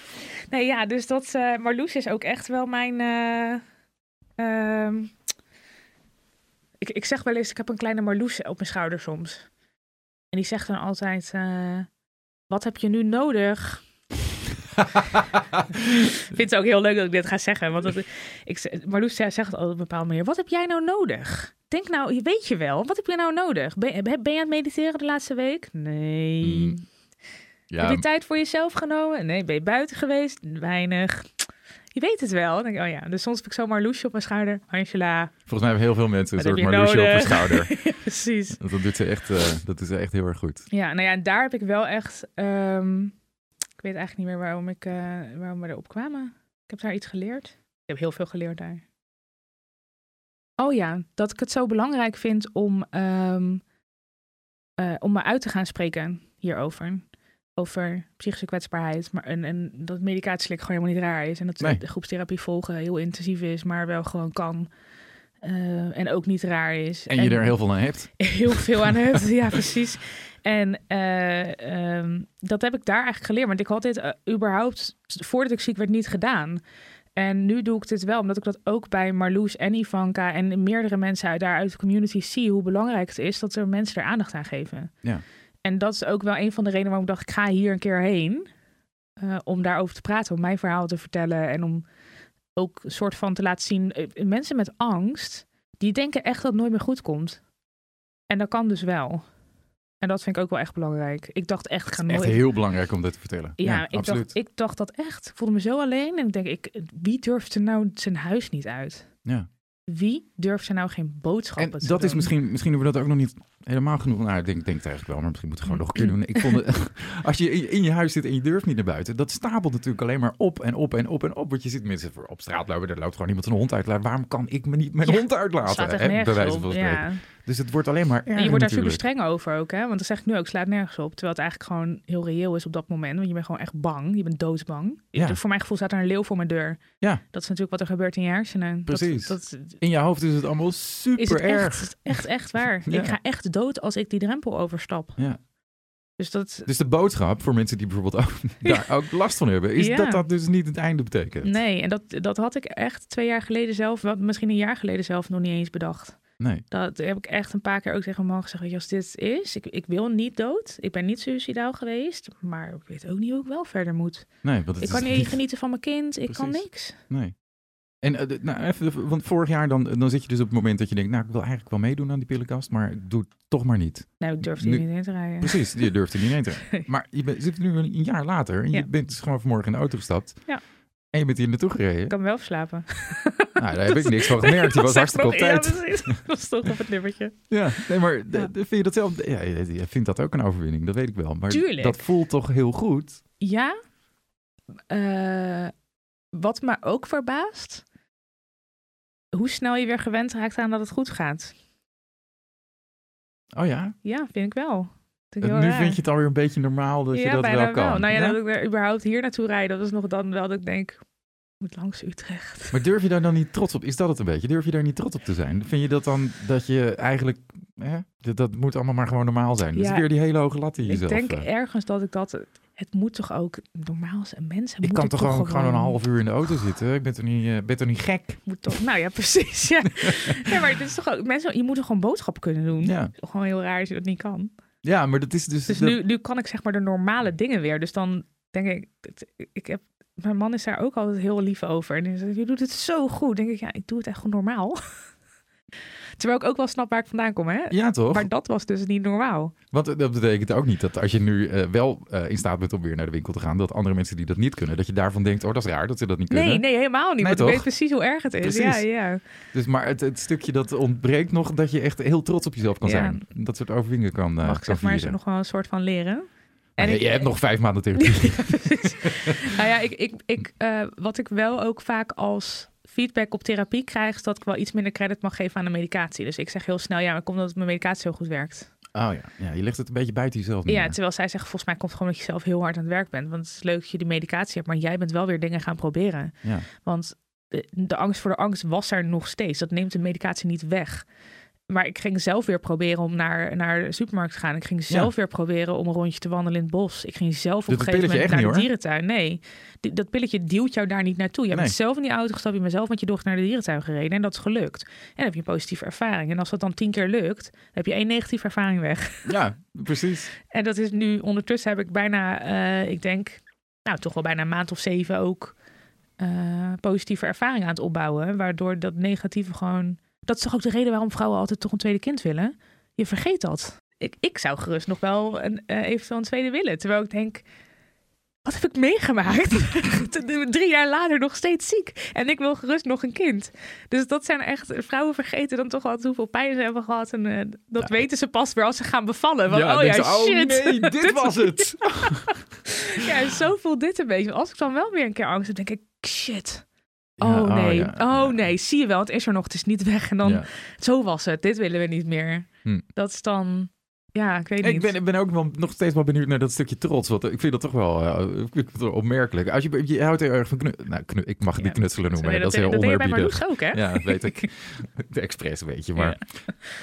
Nee, ja, dus dat... eh Marloes is ook echt wel mijn... eh, ehm, ik, ik zeg wel eens, ik heb een kleine Marloes op mijn schouder soms. En die zegt dan altijd... wat heb je nu nodig? *laughs* Ik vind het ook heel leuk dat ik dit ga zeggen. Want het, ik, Marloes zegt het altijd op een bepaalde manier. Wat heb jij nou nodig? Denk nou, je weet je wel. Wat heb je nou nodig? Ben, ben je aan het mediteren de laatste week? Nee. Mm. Heb ja, je tijd voor jezelf genomen? Nee. Ben je buiten geweest? Weinig. Je weet het wel. Dan denk ik, oh ja. Dus soms heb ik zo Marloesje op mijn schouder. Angela. volgens mij hebben heel veel mensen een soort Marloesje op hun schouder. *laughs* Ja, precies. Dat doet ze echt, eh, dat doet ze echt heel erg goed. Ja, nou ja, en daar heb ik wel echt... ehm, ik weet eigenlijk niet meer waarom, ik, eh, waarom we erop kwamen. Ik heb daar iets geleerd. Ik heb heel veel geleerd daar. Oh ja, dat ik het zo belangrijk vind om, ehm, eh, om me uit te gaan spreken hierover. Over psychische kwetsbaarheid. Maar, en, en dat medicatieslik gewoon helemaal niet raar is. En dat Nee. de groepstherapie volgen heel intensief is, maar wel gewoon kan. Eh, en ook niet raar is. En je er heel veel aan hebt. *laughs* heel veel aan hebt. ja, precies. En eh, ehm, dat heb ik daar eigenlijk geleerd. Want ik had dit eh, überhaupt, voordat ik ziek werd, niet gedaan. En nu doe ik dit wel, omdat ik dat ook bij Marloes en Ivanka en meerdere mensen uit, daar uit de community zie hoe belangrijk het is dat er mensen er aandacht aan geven. Ja. En dat is ook wel een van de redenen waarom ik dacht, ik ga hier een keer heen. eh, om daarover te praten, om mijn verhaal te vertellen en om ook een soort van te laten zien. eh, mensen met angst, die denken echt dat het nooit meer goed komt. En dat kan dus wel. En dat vind ik ook wel echt belangrijk. Ik dacht echt, ik ga nooit... Echt heel belangrijk om dit te vertellen. Ja, ik, absoluut. dacht, ik dacht dat echt. Ik voelde me zo alleen. En ik denk, ik, wie durft er nou zijn huis niet uit? Ja. Wie durft er nou geen En boodschappen te dat is doen? misschien, misschien hebben we dat ook nog niet helemaal genoeg. Nou, ik denk, denk het eigenlijk wel, maar misschien moeten we gewoon nog een keer doen. Ik vond, het- *laughs* als je in, je huis zit en je durft niet naar buiten, dat stapelt natuurlijk alleen maar op en op en op en op. Want je zit mensen voor op straat lopen, er loopt gewoon iemand zijn hond uitlaten. Waarom kan ik me niet mijn Ja, hond uitlaten? Hè, bij wijze van spreken. Ja. Dus het wordt alleen maar erger En je wordt daar super streng over ook, hè? Want dat zeg ik nu ook, slaat nergens op. Terwijl het eigenlijk gewoon heel reëel is op dat moment. Want je bent gewoon echt bang. Je bent doodsbang. Ja. Voor mijn gevoel staat er een leeuw voor mijn deur. Ja. Dat is natuurlijk wat er gebeurt in je hersenen. Precies. Dat, In je hoofd is het allemaal super is het erg. echt, echt, echt waar. *laughs* Ja. Ik ga echt dood als ik die drempel overstap. Ja. Dus dat... Dus de boodschap voor mensen die bijvoorbeeld ook, *laughs* daar ook last van hebben, is Ja. dat dat dus niet het einde betekent. Nee, en dat, dat had ik echt twee jaar geleden zelf, wat misschien een jaar geleden zelf nog niet eens bedacht. Nee. Dat heb ik echt een paar keer ook tegen mijn man gezegd. weet je, Als dit is, ik, ik wil niet dood. Ik ben niet suicidaal geweest. Maar ik weet ook niet hoe ik wel verder moet. Nee, want het Ik kan niet genieten van mijn kind. Ik kan Precies. niks. Nee. En eh, nou, even, want vorig jaar dan, dan zit je dus op het moment dat je denkt, nou, ik wil eigenlijk wel meedoen aan die pillenkast, maar doe het toch maar niet. Nou, ik durfde Nu- niet in te rijden. Precies, je durft er niet heen te. Nee. *laughs* Maar je bent, zit nu een jaar later en Ja. je bent dus gewoon vanmorgen in de auto gestapt. Ja. En je bent hier naartoe gereden. Ik kan wel verslapen. *laughs* Nou, daar heb ik niks van gemerkt. Je was *laughs* hartstikke op tijd. Ja, precies. *laughs* Dat was toch op het nippertje. Ja, nee, maar Ja. vind je dat zelf? Ja, je vindt dat ook een overwinning, dat weet ik wel. Maar Tuurlijk. dat voelt toch heel goed. Ja. Eh, wat me ook verbaast. Hoe snel je weer gewend raakt aan dat het goed gaat. Oh ja, Ja, vind ik wel. Ik nu raar. vind je het alweer een beetje normaal dat je dat bijna wel kan. Nou ja, Ja? dat ik er überhaupt hier naartoe rijd, dat is nog dan wel dat ik denk, ik moet langs Utrecht. Maar durf je daar dan niet trots op? Is dat het een beetje? Durf je daar niet trots op te zijn? Vind je dat dan dat je eigenlijk... Hè, dat, dat moet allemaal maar gewoon normaal zijn. Dat is weer die hele hoge lat die Ik jezelf... denk eh, ergens dat ik dat, het moet toch ook normaal zijn. Mensen ik kan toch gewoon, gewoon een half uur in de auto zitten? Ik ben toch niet, eh, ben toch niet gek? Moet toch, nou ja, *laughs* precies. Ja. *laughs* nee, maar dit is toch ook, mensen, je moet toch gewoon boodschappen kunnen doen. Ja. Gewoon heel raar als je dat niet kan. Ja, maar dat is dus... Dus nu, nu kan ik zeg maar de normale dingen weer. Dus dan denk ik, ik heb, mijn man is daar ook altijd heel lief over. En hij zegt, je doet het zo goed. denk ik, ja, ik doe het echt gewoon normaal. *laughs* Terwijl ik ook wel snap waar ik vandaan kom, hè? Ja, toch? Maar dat was dus niet normaal. Want dat betekent ook niet dat als je nu eh, wel eh, in staat bent om weer naar de winkel te gaan, dat andere mensen die dat niet kunnen, dat je daarvan denkt, oh, dat is raar dat ze dat niet kunnen. Nee, nee, helemaal niet. Nee, want ik weet precies hoe erg het is. Ja, Precies. ja. Dus, maar het, het stukje dat ontbreekt nog, dat je echt heel trots op jezelf kan Ja. zijn. Dat soort overwinningen kan, eh Mag ik zeg maar vieren. nog wel een soort van leren. Nou, je, je hebt nog vijf maanden *laughs* therapie. Ja, precies. nou ja, ik, ik, ik, eh, wat ik wel ook vaak als feedback op therapie krijg, dat ik wel iets minder credit mag geven aan de medicatie. Dus ik zeg heel snel, ja, maar komt omdat mijn medicatie zo goed werkt. Oh ja. ja, je legt het een beetje buiten jezelf neer. Ja, terwijl zij zeggen, volgens mij komt het gewoon dat je zelf heel hard aan het werk bent. Want het is leuk dat je die medicatie hebt, maar jij bent wel weer dingen gaan proberen. Ja. Want de, de angst voor de angst was er nog steeds. Dat neemt de medicatie niet weg. Maar ik ging zelf weer proberen om naar, naar de supermarkt te gaan. Ik ging zelf weer proberen om een rondje te wandelen in het bos. Ik ging zelf op een gegeven moment naar echt de niet, dierentuin. Nee, Die- dat pilletje duwt jou daar niet naartoe. Je Nee. bent zelf in die auto gestapt, je bent zelf met je dochter naar de dierentuin gereden. En dat is gelukt. En dan heb je een positieve ervaring. En als dat dan tien keer lukt, dan heb je één negatieve ervaring weg. *laughs* ja, precies. En dat is nu, ondertussen heb ik bijna, eh, ik denk, nou toch wel bijna een maand of zeven ook eh, positieve ervaring aan het opbouwen. Waardoor dat negatieve gewoon. Dat is toch ook de reden waarom vrouwen altijd toch een tweede kind willen? Je vergeet dat. Ik, ik zou gerust nog wel een, eh, eventueel een tweede willen. Terwijl ik denk, wat heb ik meegemaakt? *laughs* Drie jaar later nog steeds ziek. En ik wil gerust nog een kind. Dus dat zijn echt, vrouwen vergeten dan toch altijd hoeveel pijn ze hebben gehad. En eh, dat Ja. weten ze pas weer als ze gaan bevallen. Want, ja, oh ja, ze, oh shit. nee, *laughs* dit was het. Ja, zo voelt dit een beetje. Als ik dan wel weer een keer angst heb, denk ik, shit. Ja, Oh nee, ja, oh ja. nee, zie je wel, het is er nog, het is niet weg. En dan, Ja. zo was het, dit willen we niet meer. Hm. Dat is dan, Ja, ik weet niet. Ik ben, ik ben ook wel, nog steeds wel benieuwd naar dat stukje trots. Want ik vind dat toch wel, uh, opmerkelijk. Als je, je houdt heel erg van knutselen. Nou, knu, ik mag het Ja. niet knutselen noemen. Dat, is heel dat deed je bij oneerbiedig. Marloes ook, hè? Ja, dat weet ik. *laughs* De expres, weet je. Maar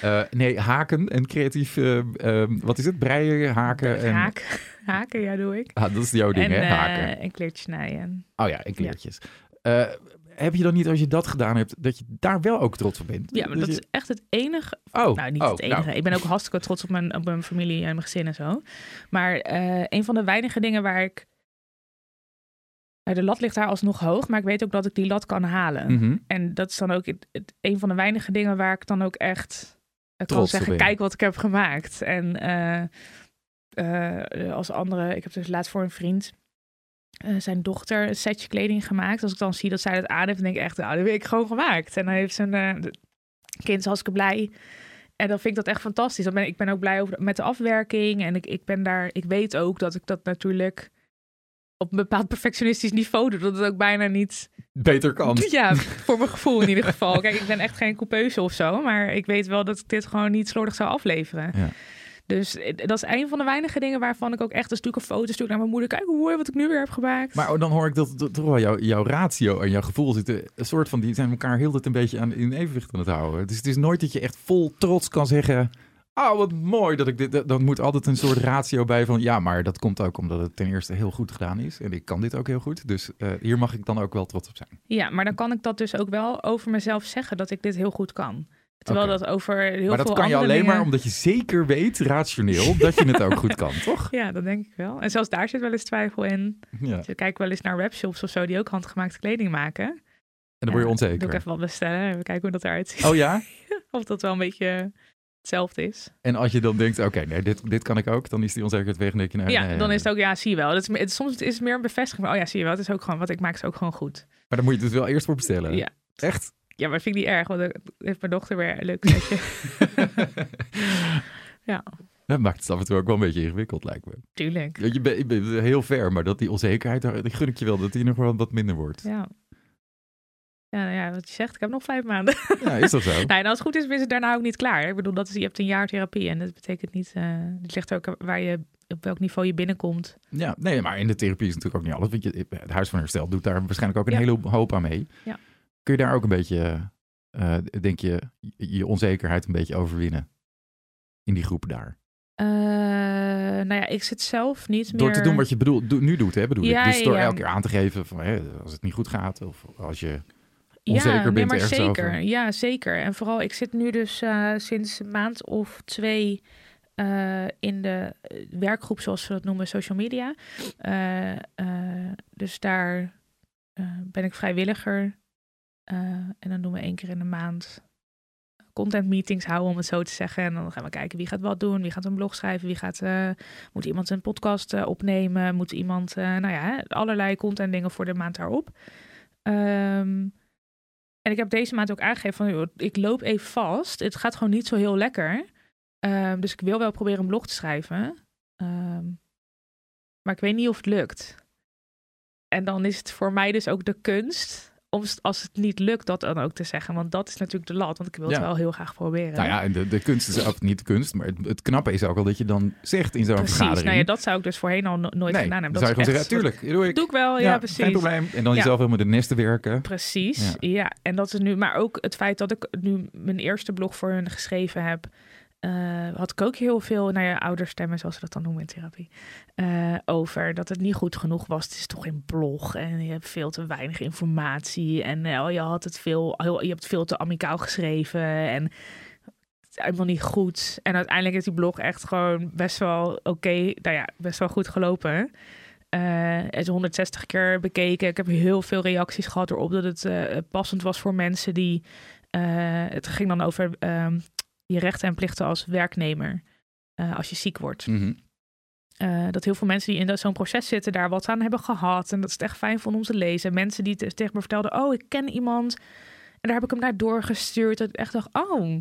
eh, nee, haken en creatief, eh, eh, wat is het? Breien, haken. En, Haak, *laughs* haken, ja, doe ik. Ah, dat is jouw ding, en, hè? eh, Haken. en kleertjes snijden. Oh ja, en kleertjes. Eh, heb je dan niet, als je dat gedaan hebt, dat je daar wel ook trots op bent? Ja, maar Dus dat je- is echt het enige. Oh, nou, niet oh, het enige. nou. Ik ben ook hartstikke trots op mijn, op mijn familie en mijn gezin en zo. Maar eh, een van de weinige dingen waar ik. De lat ligt daar alsnog hoog, maar ik weet ook dat ik die lat kan halen. Mhm. En dat is dan ook het, het- een van de weinige dingen waar ik dan ook echt eh, kan zeggen: kijk wat ik heb gemaakt. En eh, als andere, ik heb dus laatst voor een vriend. Eh, zijn dochter een setje kleding gemaakt. Als ik dan zie dat zij dat aan heeft, denk ik echt, nou, dat heb ik gewoon gemaakt. En dan heeft zijn de- kind is hartstikke blij. En dan vind ik dat echt fantastisch. Dan ben, ik ben ook blij over, met de afwerking. En ik, ik ben daar, ik weet ook dat ik dat natuurlijk op een bepaald perfectionistisch niveau doe. Dat het ook bijna niet Beter kan. ja, *laughs* voor mijn gevoel in ieder geval. Kijk, ik ben echt geen coupeuse of zo, maar ik weet wel dat ik dit gewoon niet slordig zou afleveren. Ja. Dus eh, dat is een van de weinige dingen waarvan ik ook echt een stuk een foto stuur naar mijn moeder. Kijk hoe mooi wat ik nu weer heb gemaakt. Maar oh, dan hoor ik dat, toch wel jouw, jouw ratio en jouw gevoel zitten. Een soort van, die zijn elkaar heel het een beetje aan, in evenwicht aan het houden. Dus het is nooit dat je echt vol trots kan zeggen... Oh, wat mooi dat ik dit... dat- Dan moet altijd een soort ratio bij van... Ja, maar dat komt ook omdat het ten eerste heel goed gedaan is. En ik kan dit ook heel goed. Dus eh, hier mag ik dan ook wel trots op zijn. Ja, maar dan kan ik dat dus ook wel over mezelf zeggen dat ik dit heel goed kan. Terwijl dat over heel maar dat veel kan je alleen maar omdat je zeker weet, rationeel, dat je het ook goed kan, *laughs* toch? Ja, dat denk ik wel. En zelfs daar zit wel eens twijfel in. Ja. Dus kijk wel eens naar webshops of zo die ook handgemaakte kleding maken. En dan word je Ja, Doe ik onzeker. even wat bestellen en even kijken hoe dat eruit ziet. Oh ja? *laughs* Of dat wel een beetje hetzelfde is. En als je dan denkt, oké, nee, dit, dit kan ik ook, dan is die onzekerheid weg en denk je, nou, ja, nee, dan nee. is het ook, ja, zie je wel. Dat is, het, soms is het meer een bevestiging van, oh ja, zie je wel, het is ook gewoon, wat ik maak is ook gewoon goed. Maar dan moet je het dus wel eerst voor bestellen. Ja. Echt? Ja, maar dat vind ik niet erg, want dan heeft mijn dochter weer een leuk setje. *laughs* ja, Dat maakt het af en toe ook wel een beetje ingewikkeld, lijkt me. tuurlijk. Want je bent, je bent heel ver, maar dat die onzekerheid, die gun ik je wel, dat die nog wel wat minder wordt. Ja. Ja, nou ja, wat je zegt, ik heb nog vijf maanden. Ja, is dat zo? *laughs* nou, en als het goed is, is het daarna ook niet klaar. Ik bedoel, dat is, je hebt een jaar therapie en dat betekent niet, eh het ligt ook waar je, op welk niveau je binnenkomt. Ja, nee, maar in de therapie is natuurlijk ook niet alles. Want je, het Huis van Herstel doet daar waarschijnlijk ook een Ja. hele hoop aan mee. Ja. Kun je daar ook een beetje, eh, denk je, je onzekerheid een beetje overwinnen? In die groep daar. Eh, nou ja, ik zit zelf niet meer... Door te doen wat je bedoel, doe- nu doet, hè, bedoel Ja, ik. Dus door ja. elke keer aan te geven van, hè, als het niet goed gaat of als je onzeker ja, nee, bent maar ergens zeker. over. Ja, zeker. En vooral, ik zit nu dus eh, sinds een maand of twee in de werkgroep, zoals we dat noemen, social media. Dus daar ben ik vrijwilliger. Eh, en dan doen we één keer in de maand content meetings houden, om het zo te zeggen. En dan gaan we kijken wie gaat wat doen, wie gaat een blog schrijven, wie gaat, eh, moet iemand een podcast eh, opnemen, moet iemand, nou ja, allerlei content dingen voor de maand daarop. Ehm, en ik heb deze maand ook aangegeven van, ik loop even vast. Het gaat gewoon niet zo heel lekker. Ehm, dus ik wil wel proberen een blog te schrijven. Ehm, maar ik weet niet of het lukt. En dan is het voor mij dus ook de kunst om als het niet lukt dat dan ook te zeggen. Want dat is natuurlijk de lat, want ik wil het Ja. wel heel graag proberen. Nou ja, en de, de kunst is ook niet de kunst, maar het, het knappe is ook al dat je dan zegt in zo'n Precies, vergadering. nou ja, dat zou ik dus voorheen al no- nooit nee, gedaan hebben. zou je Dat gewoon zeggen, tuurlijk, doe ik. Doe ik wel, ja, Geen precies. probleem. En dan Ja. jezelf helemaal de nesten werken. Precies, ja. En dat is nu, maar ook het feit dat ik nu mijn eerste blog voor hun geschreven heb, eh, had ik ook heel veel naar je ouderstemmen, zoals ze dat dan noemen in therapie, eh, over dat het niet goed genoeg was. Het is toch een blog en je hebt veel te weinig informatie en eh, je had het veel, heel, je hebt veel te amicaal geschreven en het is helemaal niet goed. En uiteindelijk is die blog echt gewoon best wel oké, nou ja, best wel goed gelopen. Het is 160 keer bekeken. Ik heb heel veel reacties gehad erop dat het passend was voor mensen die. het ging dan over ehm, je rechten en plichten als werknemer eh, als je ziek wordt. Mhm. Eh, dat heel veel mensen die in dat- zo'n proces zitten daar wat aan hebben gehad. En dat is het echt fijn vonden om te lezen. Mensen die te- tegen me vertelden, oh, ik ken iemand. En daar heb ik hem naar doorgestuurd. Dat ik echt dacht, oh,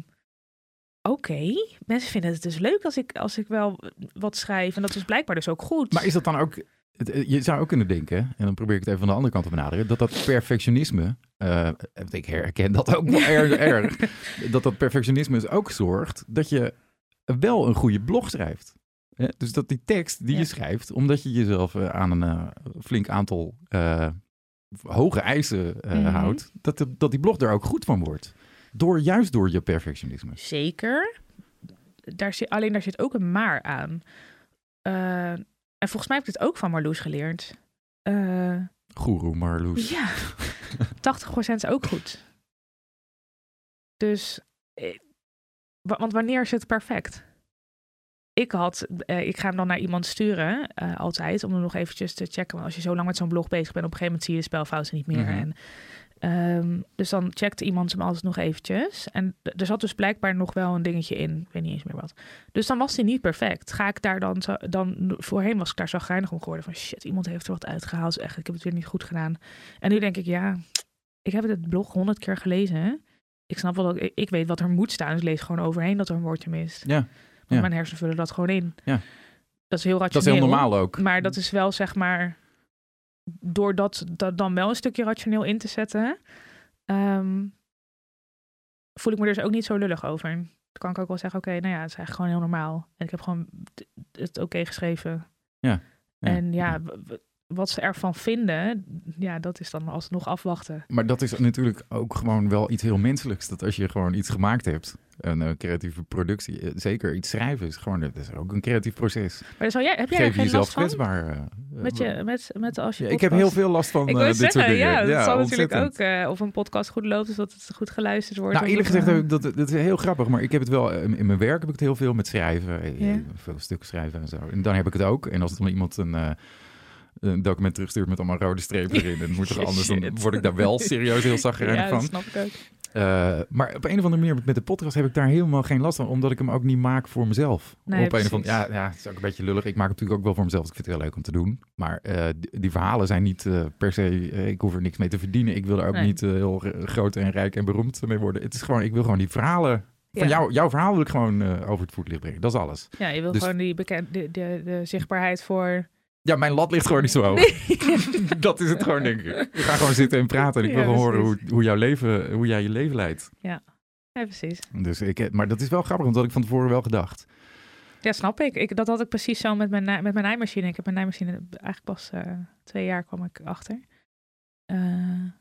oké. Mensen vinden het dus leuk als ik, als ik wel wat schrijf. En dat is blijkbaar dus ook goed. Maar is dat dan ook... het- eh, Je zou ook kunnen denken, en dan probeer ik het even van de andere kant te benaderen, dat dat perfectionisme, eh, ik herken dat ook wel erg, *laughs* erg, dat dat perfectionisme dus ook zorgt dat je wel een goede blog schrijft. Hè? Dus dat die tekst die Ja. je schrijft, omdat je jezelf eh, aan een flink aantal hoge eisen Mhm. houdt, dat, de- dat die blog er ook goed van wordt. Door, juist door je perfectionisme. Zeker. Daar zit, alleen daar zit ook een maar aan. En volgens mij heb ik dit ook van Marloes geleerd. Eh, Goeroe Marloes. ja, 80% is ook goed. Dus, eh, wa- want wanneer is het perfect? Ik had, eh, ik ga hem dan naar iemand sturen, altijd, om hem nog eventjes te checken. Want als je zo lang met zo'n blog bezig bent, op een gegeven moment zie je de spelfouten niet meer. Mhm. En, ehm, dus dan checkte iemand hem altijd nog eventjes. En er zat dus blijkbaar nog wel een dingetje in, ik weet niet eens meer wat. Dus dan was hij niet perfect. Ga ik daar dan, zo, dan voorheen was ik daar zo geinig om geworden van shit, iemand heeft er wat uitgehaald. Echt, ik heb het weer niet goed gedaan. En nu denk ik, ja, ik heb het blog honderd keer gelezen. Ik snap wel dat ik, ik weet wat er moet staan. Dus ik lees gewoon overheen dat er een woordje mist. Ja, mijn hersenen vullen dat gewoon in. Ja. Dat is heel dat is rationeel. heel normaal ook. Maar dat is wel zeg maar. Door dat, dat dan wel een stukje rationeel in te zetten. ehm, voel ik me er dus ook niet zo lullig over. Dan kan ik ook wel zeggen: oké, nou ja, het is eigenlijk gewoon heel normaal. En ik heb gewoon het oké geschreven. Ja. Ja. En ja, w- wat ze ervan vinden, ja, dat is dan alsnog afwachten. Maar dat is natuurlijk ook gewoon wel iets heel menselijks. Dat als je gewoon iets gemaakt hebt, een eh, creatieve productie, eh, zeker iets schrijven, is gewoon dat is ook een creatief proces. Maar dan zou jij, heb jij Geef geen jezelf kwetsbaar. eh, Met, je, met, met als je Ja, ik heb heel veel last van Ik wil dit soort zeggen, dingen. ja, dat zal natuurlijk ook. of een podcast goed loopt, dus dat het goed geluisterd wordt. Nou, eerlijk het, gezegd, dat, dat is heel grappig, maar ik heb het wel, in mijn werk heb ik het heel veel met schrijven, Ja. veel stukken schrijven en zo. En dan heb ik het ook. En als dan iemand een, een document terugstuurt met allemaal rode strepen erin, en moet *laughs* toch anders, dan word ik daar wel serieus heel zagrijnig ja, van. dat snap ik ook. Eh, maar op een of andere manier met de podcast heb ik daar helemaal geen last van, omdat ik hem ook niet maak voor mezelf. Nee, op een of andere, ja, ja, het is ook een beetje lullig. Ik maak het natuurlijk ook wel voor mezelf. dus Ik vind het heel leuk om te doen. Maar eh, die, die verhalen zijn niet eh, per se. ik hoef er niks mee te verdienen. Ik wil er ook Nee. niet heel groot en rijk en beroemd mee worden. Het is gewoon, ik wil gewoon die verhalen. Van Ja. jou, jouw verhaal wil ik gewoon over het voetlicht brengen. Dat is alles. Ja, je wil Dus- gewoon die bekend, de, de, de zichtbaarheid voor. Ja, mijn lat ligt gewoon niet zo hoog. *laughs* dat is het gewoon, denk ik. We gaan gewoon zitten en praten. En ik Ja, wil gewoon horen hoe, hoe, jouw leven, hoe jij je leven leidt. Ja, precies. Dus ik, maar dat is wel grappig, want dat had ik van tevoren wel gedacht. Ja, snap ik. ik. Dat had ik precies zo met mijn, met mijn naaimachine. Ik heb mijn naaimachine eigenlijk pas eh, twee jaar kwam ik achter. Eh, en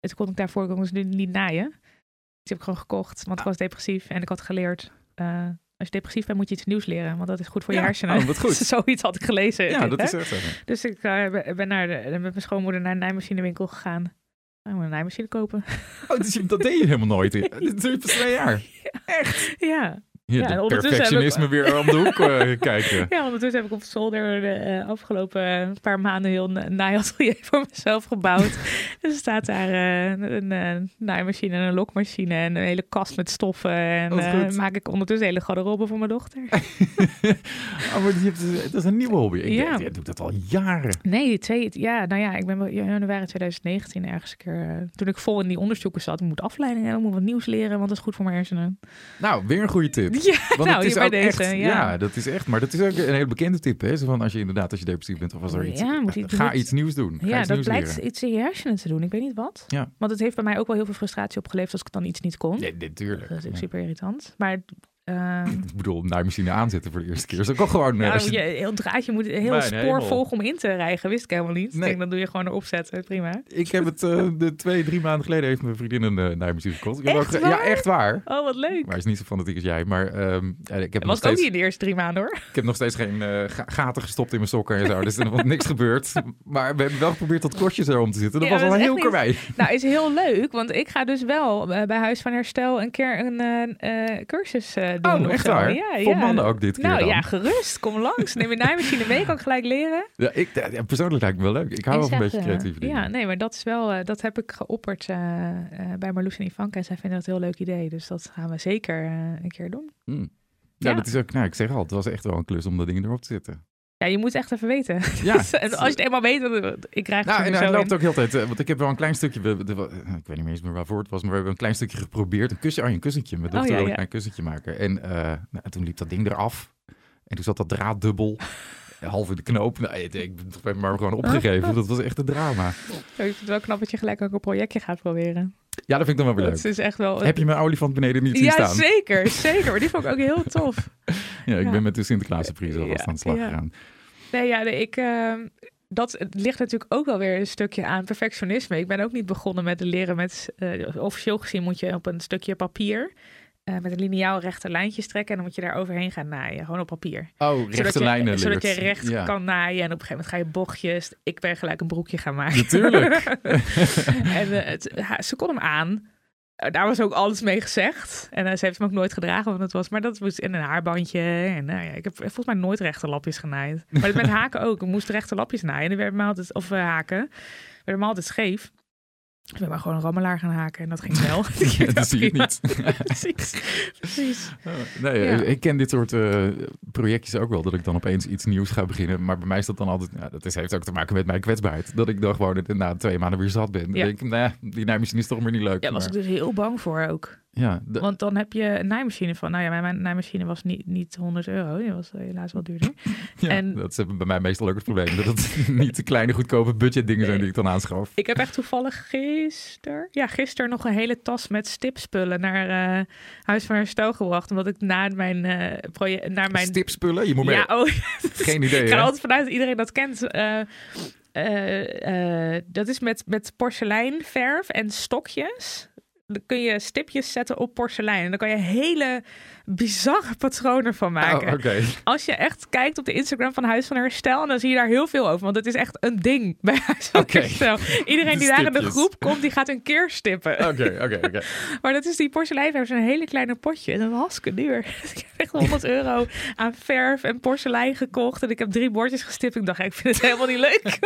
toen kon ik daarvoor kon ik dus nu niet naaien. Die heb ik gewoon gekocht, want ik was depressief en ik had geleerd. eh, als je depressief bent, moet je iets nieuws leren, want dat is goed voor je hersenen. oh, goed. *laughs* Zoiets had ik gelezen. Ja, dat hè? is echt zo. Dus ik eh, ben- naar de, met mijn schoonmoeder naar een naaimachinewinkel gegaan. Ik moet een naaimachine kopen. Oh, dus je- dat deed je helemaal nooit. Dit duurt pas twee jaar. ja. Hier, Ja, ondertussen heb perfectionisme weer om de hoek eh, *laughs* kijken. ja, ondertussen heb ik op zolder de eh, afgelopen eh, paar maanden heel na- naaiatelier *laughs* voor mezelf gebouwd. dus *laughs* er staat daar eh, een naaimachine en een lokmachine en een hele kast met stoffen. En goed. maak ik ondertussen hele garderobe voor mijn dochter. oh, maar je hebt, dat is een nieuwe hobby. Ik Ja. doet dat al jaren. Nee, twee, ja, nou ja, ik ben januari 2019 ergens een keer, toen ik vol in die onderzoeken zat, ik moet afleiding hebben, ik moet wat nieuws leren, want dat is goed voor mijn hersenen. Nou, weer een goede tip. *laughs* Ja, Want nou, het is bij ook deze, echt, ja. dat is echt. Maar dat is ook een hele bekende tip. Hè? Zo van als je inderdaad, als je depressief bent of als er iets. Ja, moet iets- ga iets nieuws doen. Ga Ja, iets dat nieuws blijkt leren. iets in je hersenen te doen. Ik weet niet wat. Ja. Want het heeft bij mij ook wel heel veel frustratie opgeleverd als ik dan iets niet kon. Nee, natuurlijk. Dat is ook super irritant. Maar ehm, *laughs* Ik bedoel, een naaimachine aanzetten voor de eerste keer. is ook al gewoon. eh, als je- je, heel draadje moet heel spoor volgen om in te rijgen. Wist ik helemaal niet. Ik Nee. denk, dan doe je gewoon erop zetten. Prima. Ik heb het eh, de twee, drie maanden geleden heeft mijn vriendin een uh, naaimachine gekocht. Ik Echt ook Ja, echt waar. Oh, wat leuk. Maar hij is niet zo fanatiek als jij. Maar ehm, ik, heb Dat nog was ook steeds, niet in de eerste drie maanden hoor. ik heb nog steeds geen eh, ga- gaten gestopt in mijn sokken en zo. Dus er is *laughs* nog niks gebeurd. Maar we hebben wel geprobeerd dat kortjes erom te zitten. Dat Ja, was dat al is heel niet- karwei. Nou, is heel leuk. Want ik ga dus wel eh, bij Huis van Herstel een keer een eh, eh, cursus eh, doen. Oh, echt waar? Ja, ja. mannen ook dit keer Nou dan. ja, gerust. Kom langs. Neem je naaimachine mee. Kan ik gelijk leren. Ja, ik, ja, persoonlijk lijkt me wel leuk. Ik hou wel een beetje eh, dingen. Ja, nee, maar dat is wel, eh, dat heb ik geopperd eh, eh, bij Marloes en Ivanka. En zij vinden dat een heel leuk idee. Dus dat gaan we zeker eh, een keer doen. Hmm. Ja, Ja. dat is ook, nou, ik zeg al, het was echt wel een klus om dat ding erop te zetten. Ja, je moet echt even weten. Ja. *laughs* en als je het eenmaal weet, dan, ik krijg het Nou, er en nu hij zo loopt in. ook heel tijd, eh, want ik heb wel een klein stukje, eh, ik weet niet meer eens meer waarvoor het was, maar we hebben een klein stukje geprobeerd. Een kussen, oh, een kussentje. Mijn dochter ja, ja. een kussentje maken. En eh, nou, toen liep dat ding eraf. En toen zat dat draad dubbel. Half in de knoop. Nou, ik ik ben maar gewoon opgegeven. *laughs* Dat was echt een drama. Ik vind het wel knap dat je gelijk ook een projectje gaat proberen. Ja, dat vind ik dan wel weer leuk. is echt wel... Heb je mijn olifant beneden niet zien ja, staan? zeker, *laughs* zeker. Maar die vond ik ook heel tof. Ja, ik Ja. ben met de Sinterklaas-surprise alvast Ja, aan de slag ja. gegaan. Nee, ja, nee, ik... ehm, dat ligt natuurlijk ook wel weer een stukje aan perfectionisme. Ik ben ook niet begonnen met leren met... eh, officieel gezien moet je op een stukje papier... eh, met een liniaal rechte lijntjes trekken... en dan moet je daar overheen gaan naaien. Gewoon op papier. Oh, rechte zodat je, lijnen Zodat je recht Ja. kan naaien. En op een gegeven moment ga je bochtjes. Ik ben gelijk een broekje gaan maken. Natuurlijk. *laughs* en eh, het, ze kon hem aan. Eh, Daar was ook alles mee gezegd. En ze heeft hem ook nooit gedragen, want het was... Maar dat was in een haarbandje. En nou ja, ik heb volgens mij nooit rechte lapjes genaaid. Maar met *laughs* haken ook. Ik moest rechte lapjes naaien. En werden me altijd... Of haken. werden me altijd scheef. Ik ben maar gewoon een rammelaar gaan haken. En dat ging wel. *laughs* *laughs* Ja, dat zie je niet. *laughs* Precies. Precies. Oh, Nee, Ja. ik ken dit soort eh, projectjes ook wel. Dat ik dan opeens iets nieuws ga beginnen. Maar bij mij is dat dan altijd... Ja, dat is, heeft ook te maken met mijn kwetsbaarheid. Dat ik dan gewoon na twee maanden weer zat ben. Dan denk ik, nou ja, die naaimachine is toch weer niet leuk. Ja, was maar, ik dus heel bang voor ook. Ja, de- Want dan heb je een naaimachine van... Nou ja, mijn- naaimachine was niet, niet 100 euro. Die was eh, helaas wel duurder. *laughs* ja, en- dat is bij mij meestal ook het probleem. Dat het *laughs* niet de kleine goedkope budget dingen zijn die ik dan aanschaf. Ik heb echt toevallig gisteren, ja, gisteren nog een hele tas met stipspullen naar eh, Huis van Herstel gebracht. Omdat ik na mijn eh project, naar mijn. Stipspullen? Je moet ja, me... oh, *laughs* Geen idee, ik ga altijd vanuit dat iedereen dat kent. Dat is met, met porseleinverf en stokjes. Dan kun je stipjes zetten op porselein. En dan kan je hele bizarre patronen van maken. Oh, oké. Als je echt kijkt op de Instagram van Huis van Herstel, dan zie je daar heel veel over. Want het is echt een ding bij Huis van. Herstel. Iedereen De die daar in de groep komt, die gaat een keer stippen. Oké, oké, oké. *laughs* Maar dat is die porseleinverf, zo'n hele kleine potje. En dat was hartstikke duur. Dus *laughs* ik heb echt 100 *laughs* euro aan verf en porselein gekocht. En ik heb drie bordjes gestipt. Ik dacht, ik vind het helemaal niet leuk.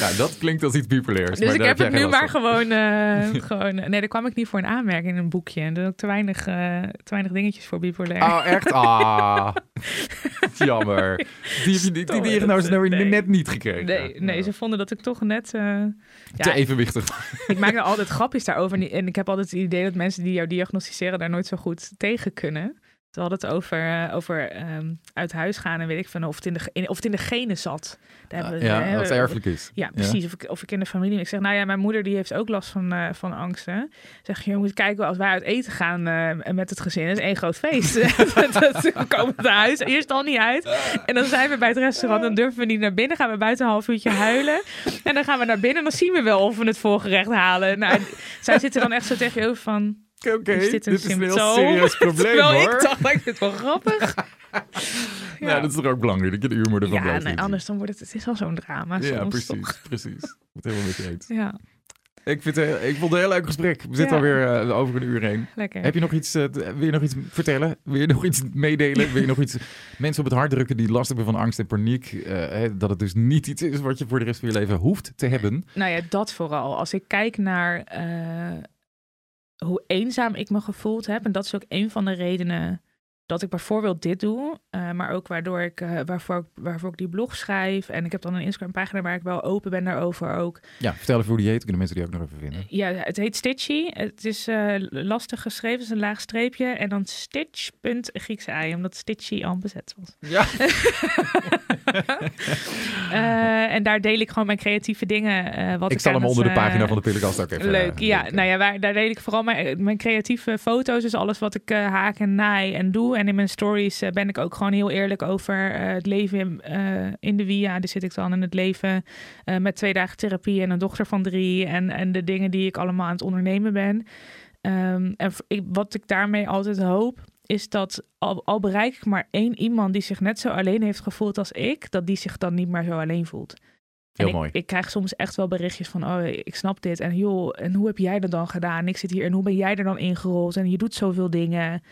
Nou, dat klinkt als iets populairs. Dus maar ik heb het nu maar gewoon, eh, gewoon... Nee, daar kwam ik niet voor een aanmerking in een boekje. En er ook te weinig, eh, te weinig dingetjes voor bipolair. Oh, echt? *laughs* Ah. Jammer. Die, die, die Stom. diagnose nou Nee. net niet gekregen. Nee, nee, ze vonden dat ik toch net... eh, Te ja, evenwichtig. ik maak er altijd grapjes daarover. En ik heb altijd het idee dat mensen die jou diagnosticeren daar nooit zo goed tegen kunnen. We hadden het over, eh, over ehm, uit huis gaan en weet ik van of het in de, in, of het in de genen zat. Daar hebben we- ja, hè, dat het we- erfelijk is. Ja, precies. Of, ik, of ik in de familie. Ik zeg, nou ja, mijn moeder die heeft ook last van, eh, van angsten. Zeg, je moet kijken, als wij uit eten gaan eh, met het gezin, is één groot feest. *laughs* *laughs* we komen naar huis, eerst al niet uit. En dan zijn we bij het restaurant, dan durven we niet naar binnen. Gaan we buiten een half uurtje huilen. En dan gaan we naar binnen en dan zien we wel of we het voorgerecht halen. Nou, zij zitten dan echt zo tegen je over van, Oké, is dit een is een heel serieus *laughs* probleem Terwijl hoor. ik dacht, het wel grappig. *laughs* Ja. dat is toch ook belangrijk dat je de humor ervan Ja, blijft nee, anders dan wordt het, het is wel zo'n drama Ja, soms precies, toch. precies. Het helemaal met je eens. Ja, Ik, vind het, heel- ik vond het een heel leuk gesprek. We zitten Ja. alweer eh, over een uur heen. lekker. Heb je nog iets, eh, wil je nog iets vertellen? Wil je nog iets meedelen? Wil je nog iets *laughs* mensen op het hart drukken die last hebben van angst en paniek? Eh, hè, dat het dus niet iets is wat je voor de rest van je leven hoeft te hebben. Nou ja, dat vooral. Als ik kijk naar eh, hoe eenzaam ik me gevoeld heb, en dat is ook een van de redenen dat ik bijvoorbeeld dit doe, eh, maar ook waardoor ik, eh, waarvoor, ik, waarvoor ik die blog schrijf. En ik heb dan een Instagram pagina waar ik wel open ben daarover ook. Ja, vertel even hoe die heet. Kunnen mensen die ook nog even vinden. Ja, het heet Stitchy. Het is eh, lastig geschreven, het is een laag streepje. En dan stitch. Griekse ei, omdat Stitchy al bezet was. Ja. *laughs* *laughs* Eh, en daar deel ik gewoon mijn creatieve dingen. eh, wat Ik zal aan hem het, onder de eh, pagina van de Pillenkast ook even... Leuk, eh, ja. Nou ja, waar, daar deel ik vooral mijn, mijn creatieve foto's. Dus alles wat ik eh, haak en naai en doe. En in mijn stories eh, ben ik ook gewoon heel eerlijk over eh, het leven in, eh, in de via. Daar zit ik dan in het leven eh, met twee dagen therapie en een dochter van drie. En, en de dingen die ik allemaal aan het ondernemen ben. Ehm, en ik, wat ik daarmee altijd hoop, is dat al, al bereik ik maar één iemand die zich net zo alleen heeft gevoeld als ik, dat die zich dan niet meer zo alleen voelt. Heel en mooi. Ik krijg soms echt wel berichtjes van, oh, ik snap dit. En joh, en hoe heb jij dat dan gedaan? Ik zit hier en hoe ben jij er dan ingerold? En je doet zoveel dingen.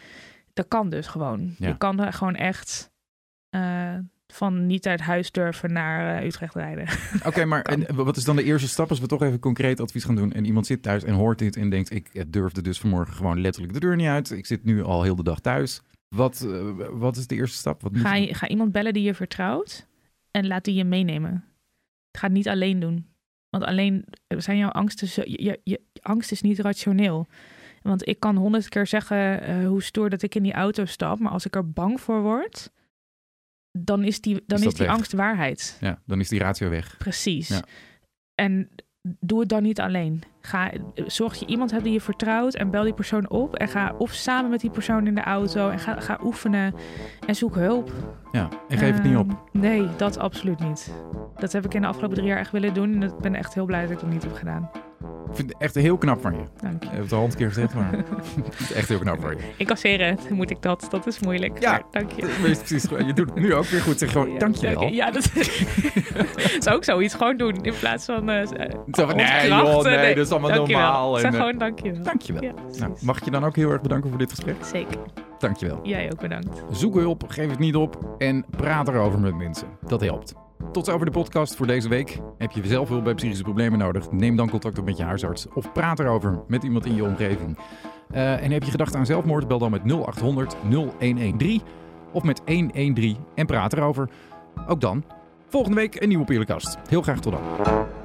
Dat kan dus gewoon. Ja. Je kan er gewoon echt eh, van niet uit huis durven naar eh, Utrecht rijden. *laughs* Oké, maar en wat is dan de eerste stap als we toch even concreet advies gaan doen en iemand zit thuis en hoort dit en denkt ik durfde dus vanmorgen gewoon letterlijk de deur niet uit. Ik zit nu al heel de dag thuis. Wat, eh, wat is de eerste stap? Wat moet Ga, je, ga iemand bellen die je vertrouwt en laat die je meenemen. Ga het niet alleen doen. Want alleen zijn jouw angsten... Zo, je, je, je angst is niet rationeel. Want ik kan honderd keer zeggen eh, hoe stoer dat ik in die auto stap. Maar als ik er bang voor word, dan is die, dan Is die weg? angst waarheid. Ja, dan is die ratio weg. Precies. Ja. En doe het dan niet alleen. Ga, zorg dat je iemand hebt die je vertrouwt en bel die persoon op. En ga of samen met die persoon in de auto en ga, ga oefenen en zoek hulp. Ja, en geef het niet op. Ehm, nee, dat absoluut niet. Dat heb ik in de afgelopen drie jaar echt willen doen. En ik ben echt heel blij dat ik dat niet heb gedaan. Ik vind het echt heel knap van je. Dank je. Ik heb het al honderd keer gezegd, maar het is echt heel knap van je. Incasseren, moet ik dat? Dat is moeilijk. Ja. Maar dank je. Je precies, je doet het nu ook weer goed. Zeg gewoon, Ja, dankjewel. dank je. Ja, dat *laughs* zou ik zoiets gewoon doen in plaats van. eh Zo van, nee, joh, nee, dat is allemaal dankjewel. normaal. Ik zeg eh, gewoon dankjewel. Dankjewel. Ja, Nou, precies. mag ik je dan ook heel erg bedanken voor dit gesprek? Zeker. Dankjewel. Jij ook bedankt. Zoek hulp, geef het niet op en praat erover met mensen. Dat helpt. Tot zover de podcast voor deze week. Heb je zelf hulp bij psychische problemen nodig? Neem dan contact op met je huisarts of praat erover met iemand in je omgeving. Eh, en heb je gedacht aan zelfmoord? Bel dan met 0800 0113 of met 113 en praat erover. Ook dan, volgende week een nieuwe Pierlijkast. Heel graag tot dan.